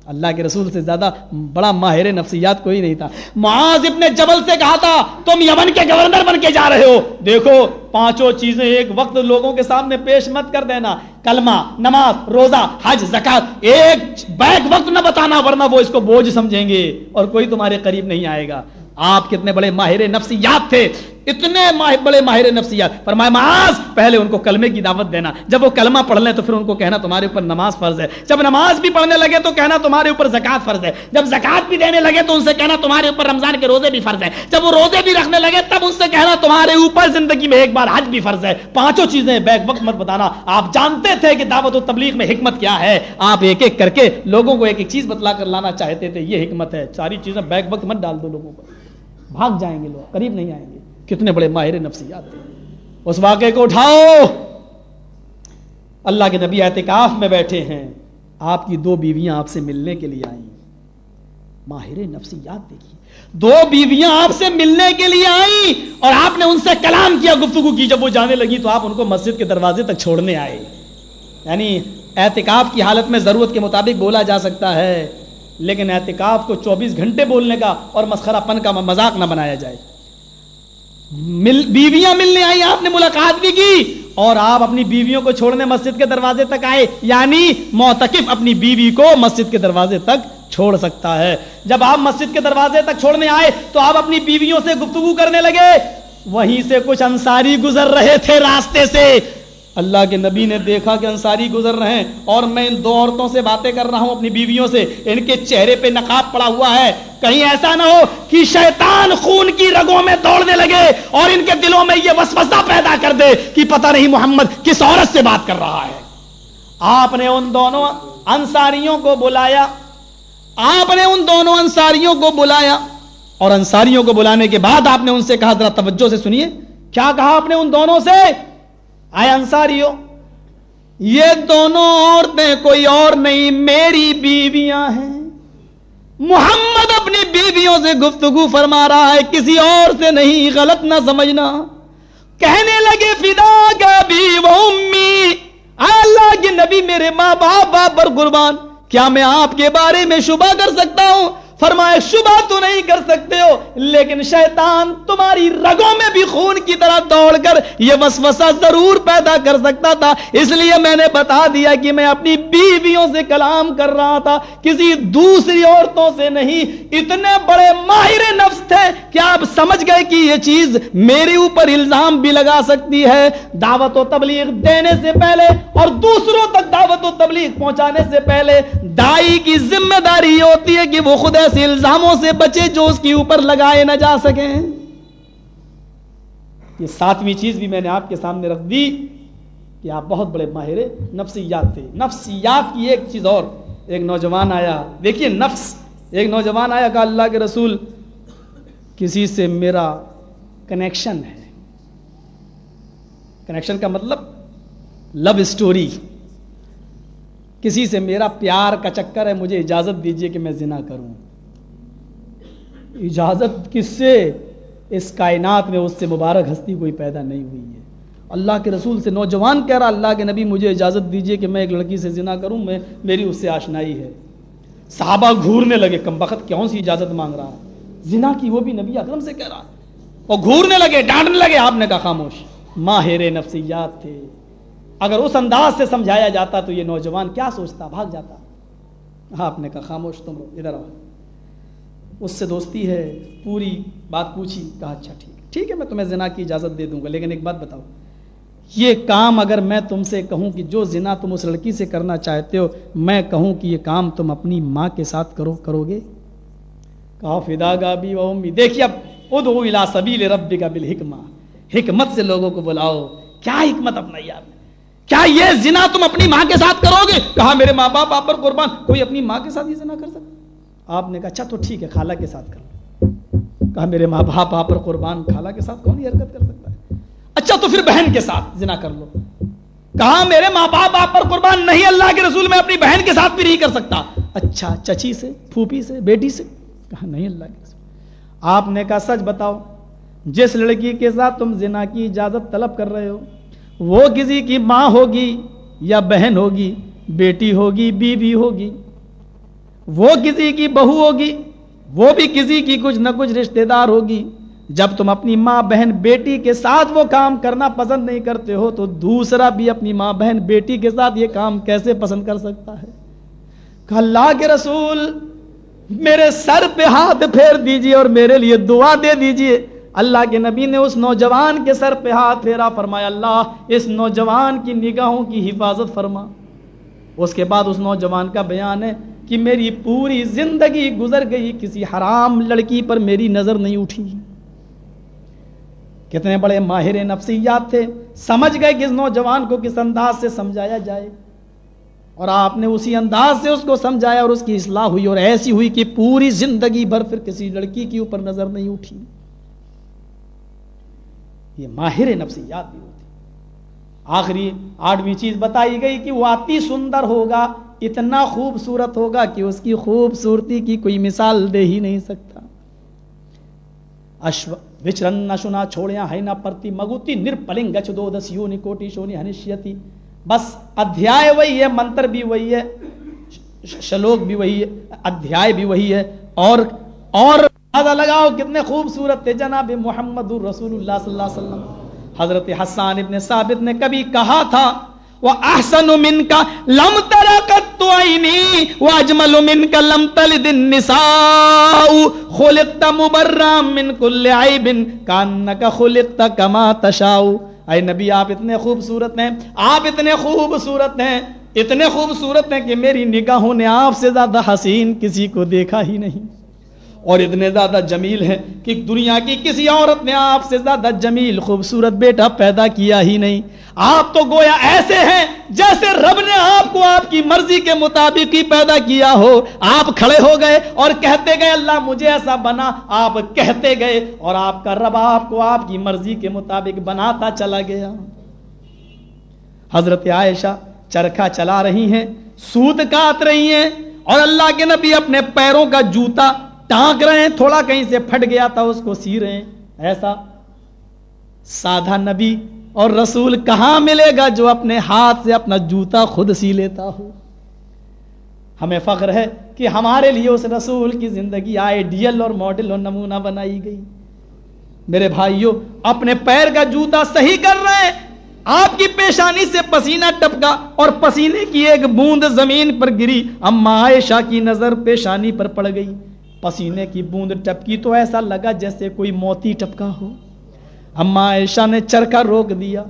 اللہ کے رسول سے زیادہ بڑا ماہر نفسیات کوئی نہیں تھا۔ معاذ ابن جبل سے کہا تھا، تم یمن کے گورنر بن کے جا رہے ہو۔ دیکھو، پانچوں چیزیں ایک وقت لوگوں کے سامنے پیش مت کر دینا۔ کلمہ، نماز، روزہ، حج زکات ایک بیک وقت نہ بتانا، ورنہ وہ اس کو بوجھ سمجھیں گے اور کوئی تمہارے قریب نہیں آئے گا۔ آپ کتنے بڑے ماہر نفسیات تھے، اتنے بڑے ماہر نفسیات۔ فرمائے معاذ، پہلے ان کو کلمے کی دعوت دینا۔ جب وہ کلمہ پڑھ لیں تو پھر ان کو کہنا تمہارے اوپر نماز فرض ہے۔ جب نماز بھی پڑھنے لگے تو کہنا تمہارے اوپر زکات فرض ہے۔ جب زکات بھی دینے لگے تو ان سے کہنا تمہارے اوپر رمضان کے روزے بھی فرض ہے جب وہ روزے بھی رکھنے لگے تب ان سے کہنا تمہارے اوپر زندگی میں ایک بار حج بھی فرض ہے۔ پانچوں چیزیں بیک وقت مت بتانا۔ آپ جانتے تھے کہ دعوت و تبلیغ میں حکمت کیا ہے۔ آپ ایک ایک کر کے لوگوں کو ایک ایک چیز بتلا کر لانا چاہتے تھے، یہ حکمت ہے۔ ساری چیزیں بیک وقت مت ڈال دو لوگوں کو۔ بھاگ جائیں گے لوگ، قریب نہیں آئیں گے۔ کتنے بڑے ماہر نفسیات تھے اس واقعے کو اٹھاؤ۔ اللہ کے نبی اعتکاف میں بیٹھے ہیں۔ آپ کی دو بیویاں آپ سے ملنے کے لیے آئیں۔ ماہر نفسیات دیکھیے۔ دو بیویاں آپ سے ملنے کے لیے آئیں اور آپ نے ان سے کلام کیا، گفتگو کی۔ جب وہ جانے لگی تو آپ ان کو مسجد کے دروازے تک چھوڑنے آئے۔ یعنی اعتکاف کی حالت میں ضرورت کے مطابق بولا جا سکتا ہے۔ لیکن اعتکاف کو چوبیس گھنٹے بولنے کا اور مسخرہ پن کا مذاق نہ بنایا جائے۔ مل بیویاں ملنے آئی آپ نے ملاقات بھی کی اور آپ اپنی بیویوں کو چھوڑنے مسجد کے دروازے تک آئے۔ یعنی موتقف اپنی بیوی کو مسجد کے دروازے تک چھوڑ سکتا ہے۔ جب آپ مسجد کے دروازے تک چھوڑنے آئے تو آپ اپنی بیویوں سے گفتگو کرنے لگے۔ وہیں سے کچھ انصاری گزر رہے تھے راستے سے۔ اللہ کے نبی نے دیکھا کہ انصاری گزر رہے ہیں اور میں ان دو عورتوں سے باتیں کر رہا ہوں اپنی بیویوں سے، ان کے چہرے پہ نقاب پڑا ہوا ہے۔ کہیں ایسا نہ ہو کہ شیطان خون کی رگوں میں دوڑنے لگے اور ان کے دلوں میں یہ وسوسہ پیدا کر دے کہ پتہ نہیں محمد کس عورت سے بات کر رہا ہے۔ آپ نے ان دونوں انصاریوں کو بلایا۔ آپ نے ان دونوں انصاریوں کو بلایا۔ اور انصاریوں کو بلانے کے بعد آپ نے ان سے کہا، ذرا توجہ سے سنیے۔ کیا کہا آپ نے ان دونوں سے؟ آئے انصاریوں؟ یہ دونوں عورتیں کوئی اور نہیں، میری بیویاں ہیں۔ محمد اپنی بیویوں سے گفتگو فرما رہا ہے، کسی اور سے نہیں، غلط نہ سمجھنا۔ کہنے لگے، فدا کا بھی وہ امی۔ اللہ کے نبی میرے ماں باپ باپ پر قربان۔ کیا میں آپ کے بارے میں شبہ کر سکتا ہوں؟ فرمائے، شبہ تو نہیں کر سکتے ہو، لیکن شیطان تمہاری رگوں میں بھی خون کی طرح دوڑ کر یہ وسوسہ ضرور پیدا کر سکتا تھا۔ اس لیے میں نے بتا دیا کہ میں اپنی بیویوں سے کلام کر رہا تھا۔ کسی دوسری عورتوں سے نہیں، اتنے بڑے ماہر نفس تھے کہ آپ سمجھ گئے کہ یہ چیز میرے اوپر الزام بھی لگا سکتی ہے۔ دعوت و تبلیغ دینے سے پہلے اور دوسروں تک دعوت و تبلیغ پہنچانے سے پہلے۔ دائی کی ذمہ داری یہ ہوتی ہے کہ وہ خود ایسے الزاموں سے بچے جو اس کے اوپر لگائے نہ جا سکیں۔ یہ ساتویں چیز بھی میں نے آپ کے سامنے رکھ دی کہ آپ بہت بڑے ماہر نفسیات تھے۔ نفسیات کی ایک چیز اور، ایک نوجوان آیا۔ دیکھیے نفس، ایک نوجوان آیا کہ اللہ کے رسول، کسی سے میرا کنیکشن ہے۔ کنیکشن کا مطلب لو اسٹوری کسی سے میرا پیار کا چکر ہے، مجھے اجازت دیجیے کہ میں زنا کروں۔ اجازت کس سے؟ اس کائنات میں اس سے مبارک ہستی کوئی پیدا نہیں ہوئی ہے۔ اللہ کے رسول سے نوجوان کہہ رہا، اللہ کے نبی مجھے اجازت دیجیے کہ میں ایک لڑکی سے زنا کروں، میں میری اس سے آشنائی ہے۔ صحابہ گھورنے لگے، کم بخت کیوں سی اجازت مانگ رہا؟ ہے زنا کی وہ بھی نبی اکرم سے کہہ رہا۔ اور گھورنے لگے ڈانٹنے لگے، آپ نے کہا خاموش، ماہر نفسیات تھے۔ اگر اس انداز سے سمجھایا جاتا تو یہ نوجوان کیا سوچتا؟ بھاگ جاتا۔ آپ نے کہا خاموش، تم ادھر آؤ۔ اس سے دوستی ہے، پوری بات پوچھی، کہا اچھا ٹھیک۔ ٹھیک ہے، میں تمہیں زنا کی اجازت دے دوں گا، لیکن ایک بات بتاؤ۔ یہ کام اگر میں تم سے کہوں کہ جو زنا تم اس لڑکی سے کرنا چاہتے ہو، میں کہوں کہ یہ کام تم اپنی ماں کے ساتھ کرو کرو گے؟ کہا، فدا گا بھی امی۔ دیکھیے، اب ادو الا سبیل ربی کا بالحکمہ۔ حکمت سے لوگوں کو بلاؤ۔ کیا حکمت اپنا یار کیا یہ زنا تم اپنی ماں کے ساتھ کرو گے؟ کہا، میرے ماں باپ، آپ پر قربان۔ کوئی اپنی ماں کے ساتھ یہ زنا کر سکتا؟ آپ نے کہا اچھا تو ٹھیک ہے، خالہ کے ساتھ کر لو۔ کہا، میرے ماں باپ، آپ پر قربان، خالہ کے ساتھ کون یہ حرکت کر سکتا ہے؟ اچھا تو پھر بہن کے ساتھ زنا کر لو۔ کہا، میرے ماں باپ، آپ پر قربان نہیں، اللہ کے رسول میں اپنی بہن کے ساتھ بھی نہیں کر سکتا۔ اچھا چچی سے، پھوپھی سے، بیٹی سے؟ کہا، نہیں، اللہ کے رسول۔ آپ نے کہا، سچ بتاؤ، جس لڑکی کے ساتھ تم زنا کی اجازت طلب کر رہے ہو، وہ کسی کی ماں ہوگی یا بہن ہوگی، بیٹی ہوگی، بیوی ہوگی؟ وہ کسی کی بہو ہوگی، وہ بھی کسی کی کچھ نہ کچھ رشتہ دار ہوگی۔ جب تم اپنی ماں بہن بیٹی کے ساتھ وہ کام کرنا پسند نہیں کرتے ہو، تو دوسرا بھی اپنی ماں بہن بیٹی کے ساتھ یہ کام کیسے پسند کر سکتا ہے؟ کہ اللہ کے رسول، میرے سر پہ ہاتھ پھیر دیجیے اور میرے لیے دعا دے دیجیے۔ اللہ کے نبی نے اس نوجوان کے سر پہ ہاتھ پھیرا، فرمایا، اللہ اس نوجوان کی نگاہوں کی حفاظت فرما۔ اس کے بعد اس نوجوان کا بیان ہے کہ میری پوری زندگی گزر گئی، کسی حرام لڑکی پر میری نظر نہیں اٹھی۔ کتنے بڑے ماہر نفسیات تھے۔ سمجھ گئے کہ اس نوجوان کو کس انداز سے سمجھایا جائے۔ اور آپ نے اسی انداز سے اس کو سمجھایا اور اس کی اصلاح ہوئی اور ایسی ہوئی کہ پوری زندگی بھر پھر کسی لڑکی کے اوپر نظر نہیں اٹھی۔ یہ ماہر نفسیات بھی ہوتی آخری آٹھویں چیز بتائی گئی کہ وہ آتی سندر ہوگا۔ اتنا خوبصورت ہوگا کہ اس کی خوبصورتی کی کوئی مثال دے ہی نہیں سکتا۔ اشو وچرن نہ نشنا چھوڑیا ہے نہ پرتی مگوتی نرپلنگ گچ دو دس یونی کوٹی شونی ہنشیتی بس ادھیائے وہی ہے، منتر بھی وہی ہے شلوک بھی وہی ہے، ادھیائے بھی وہی ہے۔ اور اور اندازہ لگاؤ کتنے خوبصورت تھے جناب محمد رسول اللہ صلی اللہ علیہ وسلم۔ حضرت حسان ابن ثابت نے کبھی کہا تھا احسن من کا لم ترقت عینی واجمل من کا لم تلد النساء خلقت مبرم من كل عیب کانک خلقت کما تشاء۔ اے نبی، آپ اتنے خوبصورت ہیں، آپ اتنے خوبصورت ہیں، اتنے خوبصورت ہیں کہ میری نگاہوں نے آپ سے زیادہ حسین کسی کو دیکھا ہی نہیں۔ اور اتنے زیادہ جمیل ہیں کہ دنیا کی کسی عورت نے آپ سے زیادہ جمیل خوبصورت بیٹا پیدا کیا ہی نہیں۔ آپ تو گویا ایسے ہیں جیسے رب نے آپ کو آپ کی مرضی کے مطابق ہی پیدا کیا ہو۔ آپ کھڑے ہو گئے اور کہتے گئے، اللہ مجھے ایسا بنا۔ آپ کہتے گئے اور آپ کا رب آپ کو آپ کی مرضی کے مطابق بناتا چلا گیا۔ حضرت عائشہ چرخا چلا رہی ہیں سود کاٹ رہی ہیں اور اللہ کے نبی اپنے پیروں کا جوتا ٹانک رہے ہیں، تھوڑا کہیں سے پھٹ گیا تھا، اس کو سی رہے ہیں۔ ایسا سادھا نبی اور رسول کہاں ملے گا جو اپنے ہاتھ سے اپنا جوتا خود سی لیتا ہو؟ ہمیں فخر ہے کہ ہمارے لیے اس رسول کی زندگی آئیڈیل اور ماڈل اور نمونہ بنائی گئی۔ میرے بھائیوں اپنے پیر کا جوتا صحیح کر رہے ہیں۔ آپ کی پیشانی سے پسینہ ٹپکا اور پسینے کی ایک بوند زمین پر گری۔ اما عائشہ کی نظر پیشانی پر پڑ گئی۔ پسینے کی بوند ٹپکی تو ایسا لگا جیسے کوئی موتی ٹپکا ہو۔ اما عائشہ نے چرخا روک دیا۔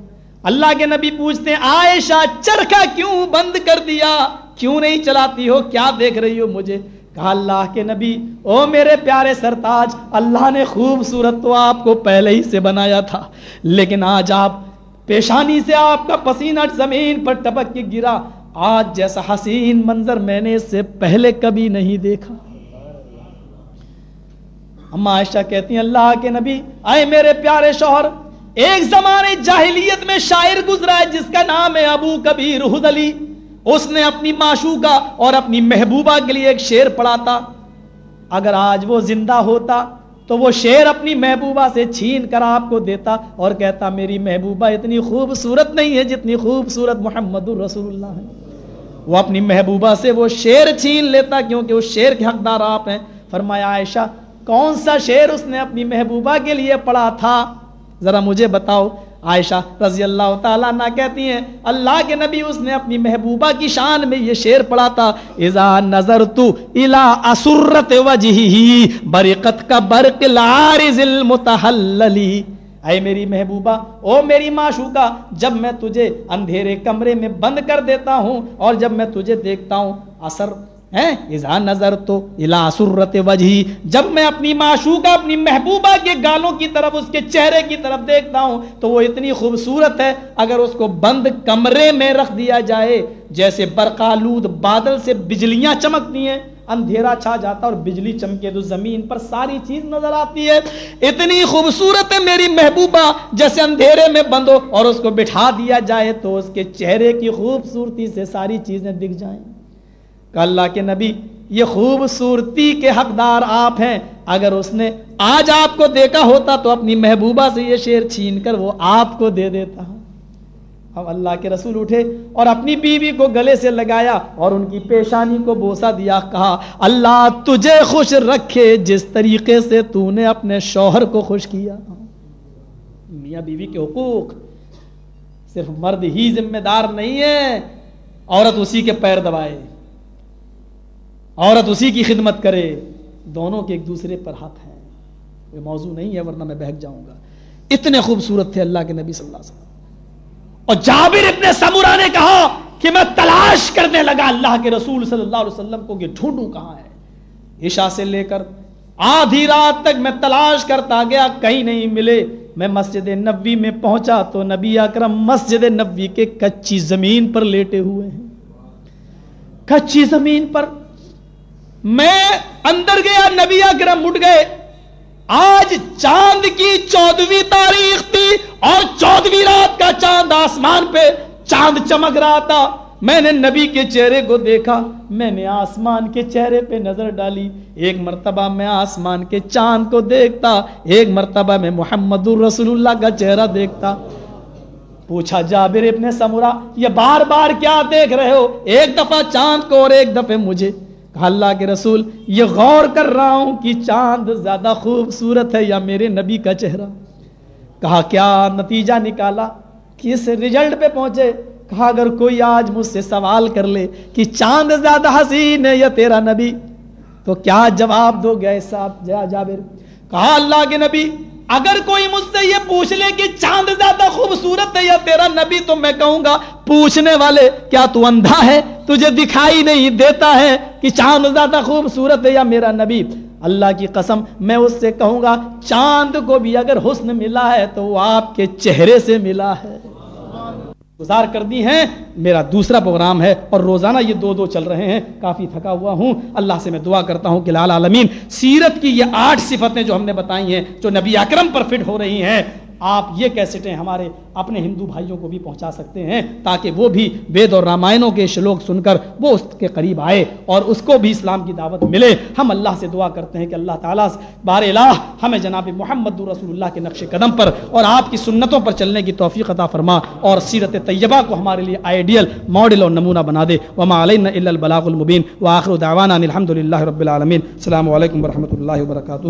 اللہ کے نبی پوچھتے ہیں، عائشہ چرخا کیوں بند کر دیا؟ کیوں نہیں چلاتی ہو؟ کیا دیکھ رہی ہو مجھے؟ کہا، اللہ کے نبی، او میرے پیارے سرتاج، اللہ نے خوبصورت تو آپ کو پہلے ہی سے بنایا تھا۔ لیکن آج آپ پیشانی سے آپ کا پسینہ زمین پر ٹپک کے گرا۔ آج جیسا حسین منظر میں نے اس سے پہلے کبھی نہیں دیکھا۔ اما عائشہ کہتی ہیں، اللہ کے نبی، آئے میرے پیارے شوہر، ایک زمانے جاہلیت میں شاعر گزرا ہے، جس کا نام ہے ابو کبیر حدلی اس نے اپنی معشوقہ اور اپنی محبوبہ کے لیے ایک شعر پڑھا تھا اگر آج وہ زندہ ہوتا تو وہ شیر اپنی محبوبہ سے چھین کر آپ کو دیتا اور کہتا، میری محبوبہ اتنی خوبصورت نہیں ہے جتنی خوبصورت محمد الرسول اللہ ہے۔ وہ اپنی محبوبہ سے وہ شیر چھین لیتا کیونکہ اس شیر کے حقدار آپ ہیں۔ فرمایا، عائشہ کون سا شیر اس نے اپنی محبوبہ کے لیے پڑھا تھا؟ ذرا مجھے بتاؤ۔ عائشہ رضی اللہ تعالیٰ نہ کہتی ہیں، اللہ کے نبی اس نے اپنی محبوبہ کی شان میں یہ شیر پڑھا تھا، اذا نظر تو الا اسرت وجہی برقت کا برق العارض المتحللی اے میری محبوبہ، او میری معشوقہ، جب میں تجھے اندھیرے کمرے میں بند کر دیتا ہوں اور جب میں تجھے دیکھتا ہوں، اثر نظر تو سرت وجہی جب میں اپنی معشوقہ اپنی محبوبہ کے گالوں کی طرف، اس کے چہرے کی طرف دیکھتا ہوں، تو وہ اتنی خوبصورت ہے، اگر اس کو بند کمرے میں رکھ دیا جائے، جیسے برقالود بادل سے بجلیاں چمکتی ہیں، اندھیرا چھا جاتا اور بجلی چمکے تو زمین پر ساری چیز نظر آتی ہے۔ اتنی خوبصورت ہے میری محبوبہ، جیسے اندھیرے میں بندو اور اس کو بٹھا دیا جائے، تو اس کے چہرے کی خوبصورتی سے ساری چیزیں دکھ جائیں۔ کہ اللہ کے نبی، یہ خوبصورتی کے حقدار آپ ہیں۔ اگر اس نے آج آپ کو دیکھا ہوتا تو اپنی محبوبہ سے یہ شیر چھین کر وہ آپ کو دے دیتا۔ اب اللہ کے رسول اٹھے اور اپنی بیوی کو گلے سے لگایا اور ان کی پیشانی کو بوسا دیا، کہا، اللہ تجھے خوش رکھے جس طریقے سے تو نے اپنے شوہر کو خوش کیا۔ میاں بیوی کے حقوق صرف مرد ہی ذمہ دار نہیں ہے عورت اسی کے پیر دبائے۔ عورت اسی کی خدمت کرے، دونوں کے ایک دوسرے پر حق ہیں۔ یہ موضوع نہیں ہے، ورنہ میں بہک جاؤں گا۔ اتنے خوبصورت تھے اللہ کے نبی صلی اللہ علیہ وسلم۔ اور جابر ابن سمورا نے کہا کہ میں تلاش کرنے لگا اللہ کے رسول صلی اللہ علیہ وسلم کو کہ ڈھونڈوں کہاں ہے۔ عشاء سے لے کر آدھی رات تک میں تلاش کرتا گیا، کہیں نہیں ملے۔ میں مسجد نبی میں پہنچا تو نبی اکرم مسجد نبی کے کچی زمین پر لیٹے ہوئے ہیں۔ کچی زمین پر میں اندر گیا، نبی اکرم اٹھ گئے۔ آج چاند کی چودویں تاریخ تھی اور چودویں رات کا چاند آسمان پہ چاند چمک رہا تھا۔ میں نے نبی کے چہرے کو دیکھا، میں نے آسمان کے چہرے پہ نظر ڈالی۔ ایک مرتبہ میں آسمان کے چاند کو دیکھتا، ایک مرتبہ میں محمد الرسول اللہ کا چہرہ دیکھتا۔ پوچھا، جابر ابن سمورا یہ بار بار کیا دیکھ رہے ہو؟ ایک دفعہ چاند کو اور ایک دفعہ مجھے۔ اللہ کے رسول، یہ غور کر رہا ہوں کہ چاند زیادہ خوبصورت ہے یا میرے نبی کا چہرہ۔ کہا، کیا نتیجہ نکالا کس رزلٹ پہ پہنچے؟ کہا، اگر کوئی آج مجھ سے سوال کر لے کہ چاند زیادہ حسین ہے یا تیرا نبی، تو کیا جواب دو گے صاحب جا جابر؟ کہا، اللہ کے نبی اگر کوئی مجھ سے یہ پوچھ لے کہ چاند زیادہ خوبصورت ہے یا تیرا نبی، تو میں کہوں گا، پوچھنے والے، کیا تو اندھا ہے؟ تجھے دکھائی نہیں دیتا ہے کہ چاند زیادہ خوبصورت ہے یا میرا نبی۔ اللہ کی قسم، میں اس سے کہوں گا، چاند کو بھی اگر حسن ملا ہے تو وہ آپ کے چہرے سے ملا ہے۔ گزار کر دی ہیں، میرا دوسرا پروگرام ہے اور روزانہ یہ دو دو چل رہے ہیں، کافی تھکا ہوا ہوں۔ اللہ سے میں دعا کرتا ہوں کہ لال عالمین، سیرت کی یہ آٹھ صفتیں جو ہم نے بتائی ہیں، جو نبی اکرم پر فٹ ہو رہی ہیں آپ یہ کیسٹیں ہمارے اپنے ہندو بھائیوں کو بھی پہنچا سکتے ہیں تاکہ وہ بھی وید اور رامائنوں کے شلوک سن کر وہ اس کے قریب آئے اور اس کو بھی اسلام کی دعوت ملے۔ ہم اللہ سے دعا کرتے ہیں کہ اللہ تعالیٰ بار الہ ہمیں جناب محمد رسول اللہ کے نقش قدم پر اور آپ کی سنتوں پر چلنے کی توفیق عطا فرما اور سیرت طیبہ کو ہمارے لیے آئیڈیل ماڈل اور نمونہ بنا دے۔ وما علینا الا البلاغ المبین وآخر دعوانا الحمد للہ رب العالمین السلام علیکم ورحمۃ اللہ وبرکاتہ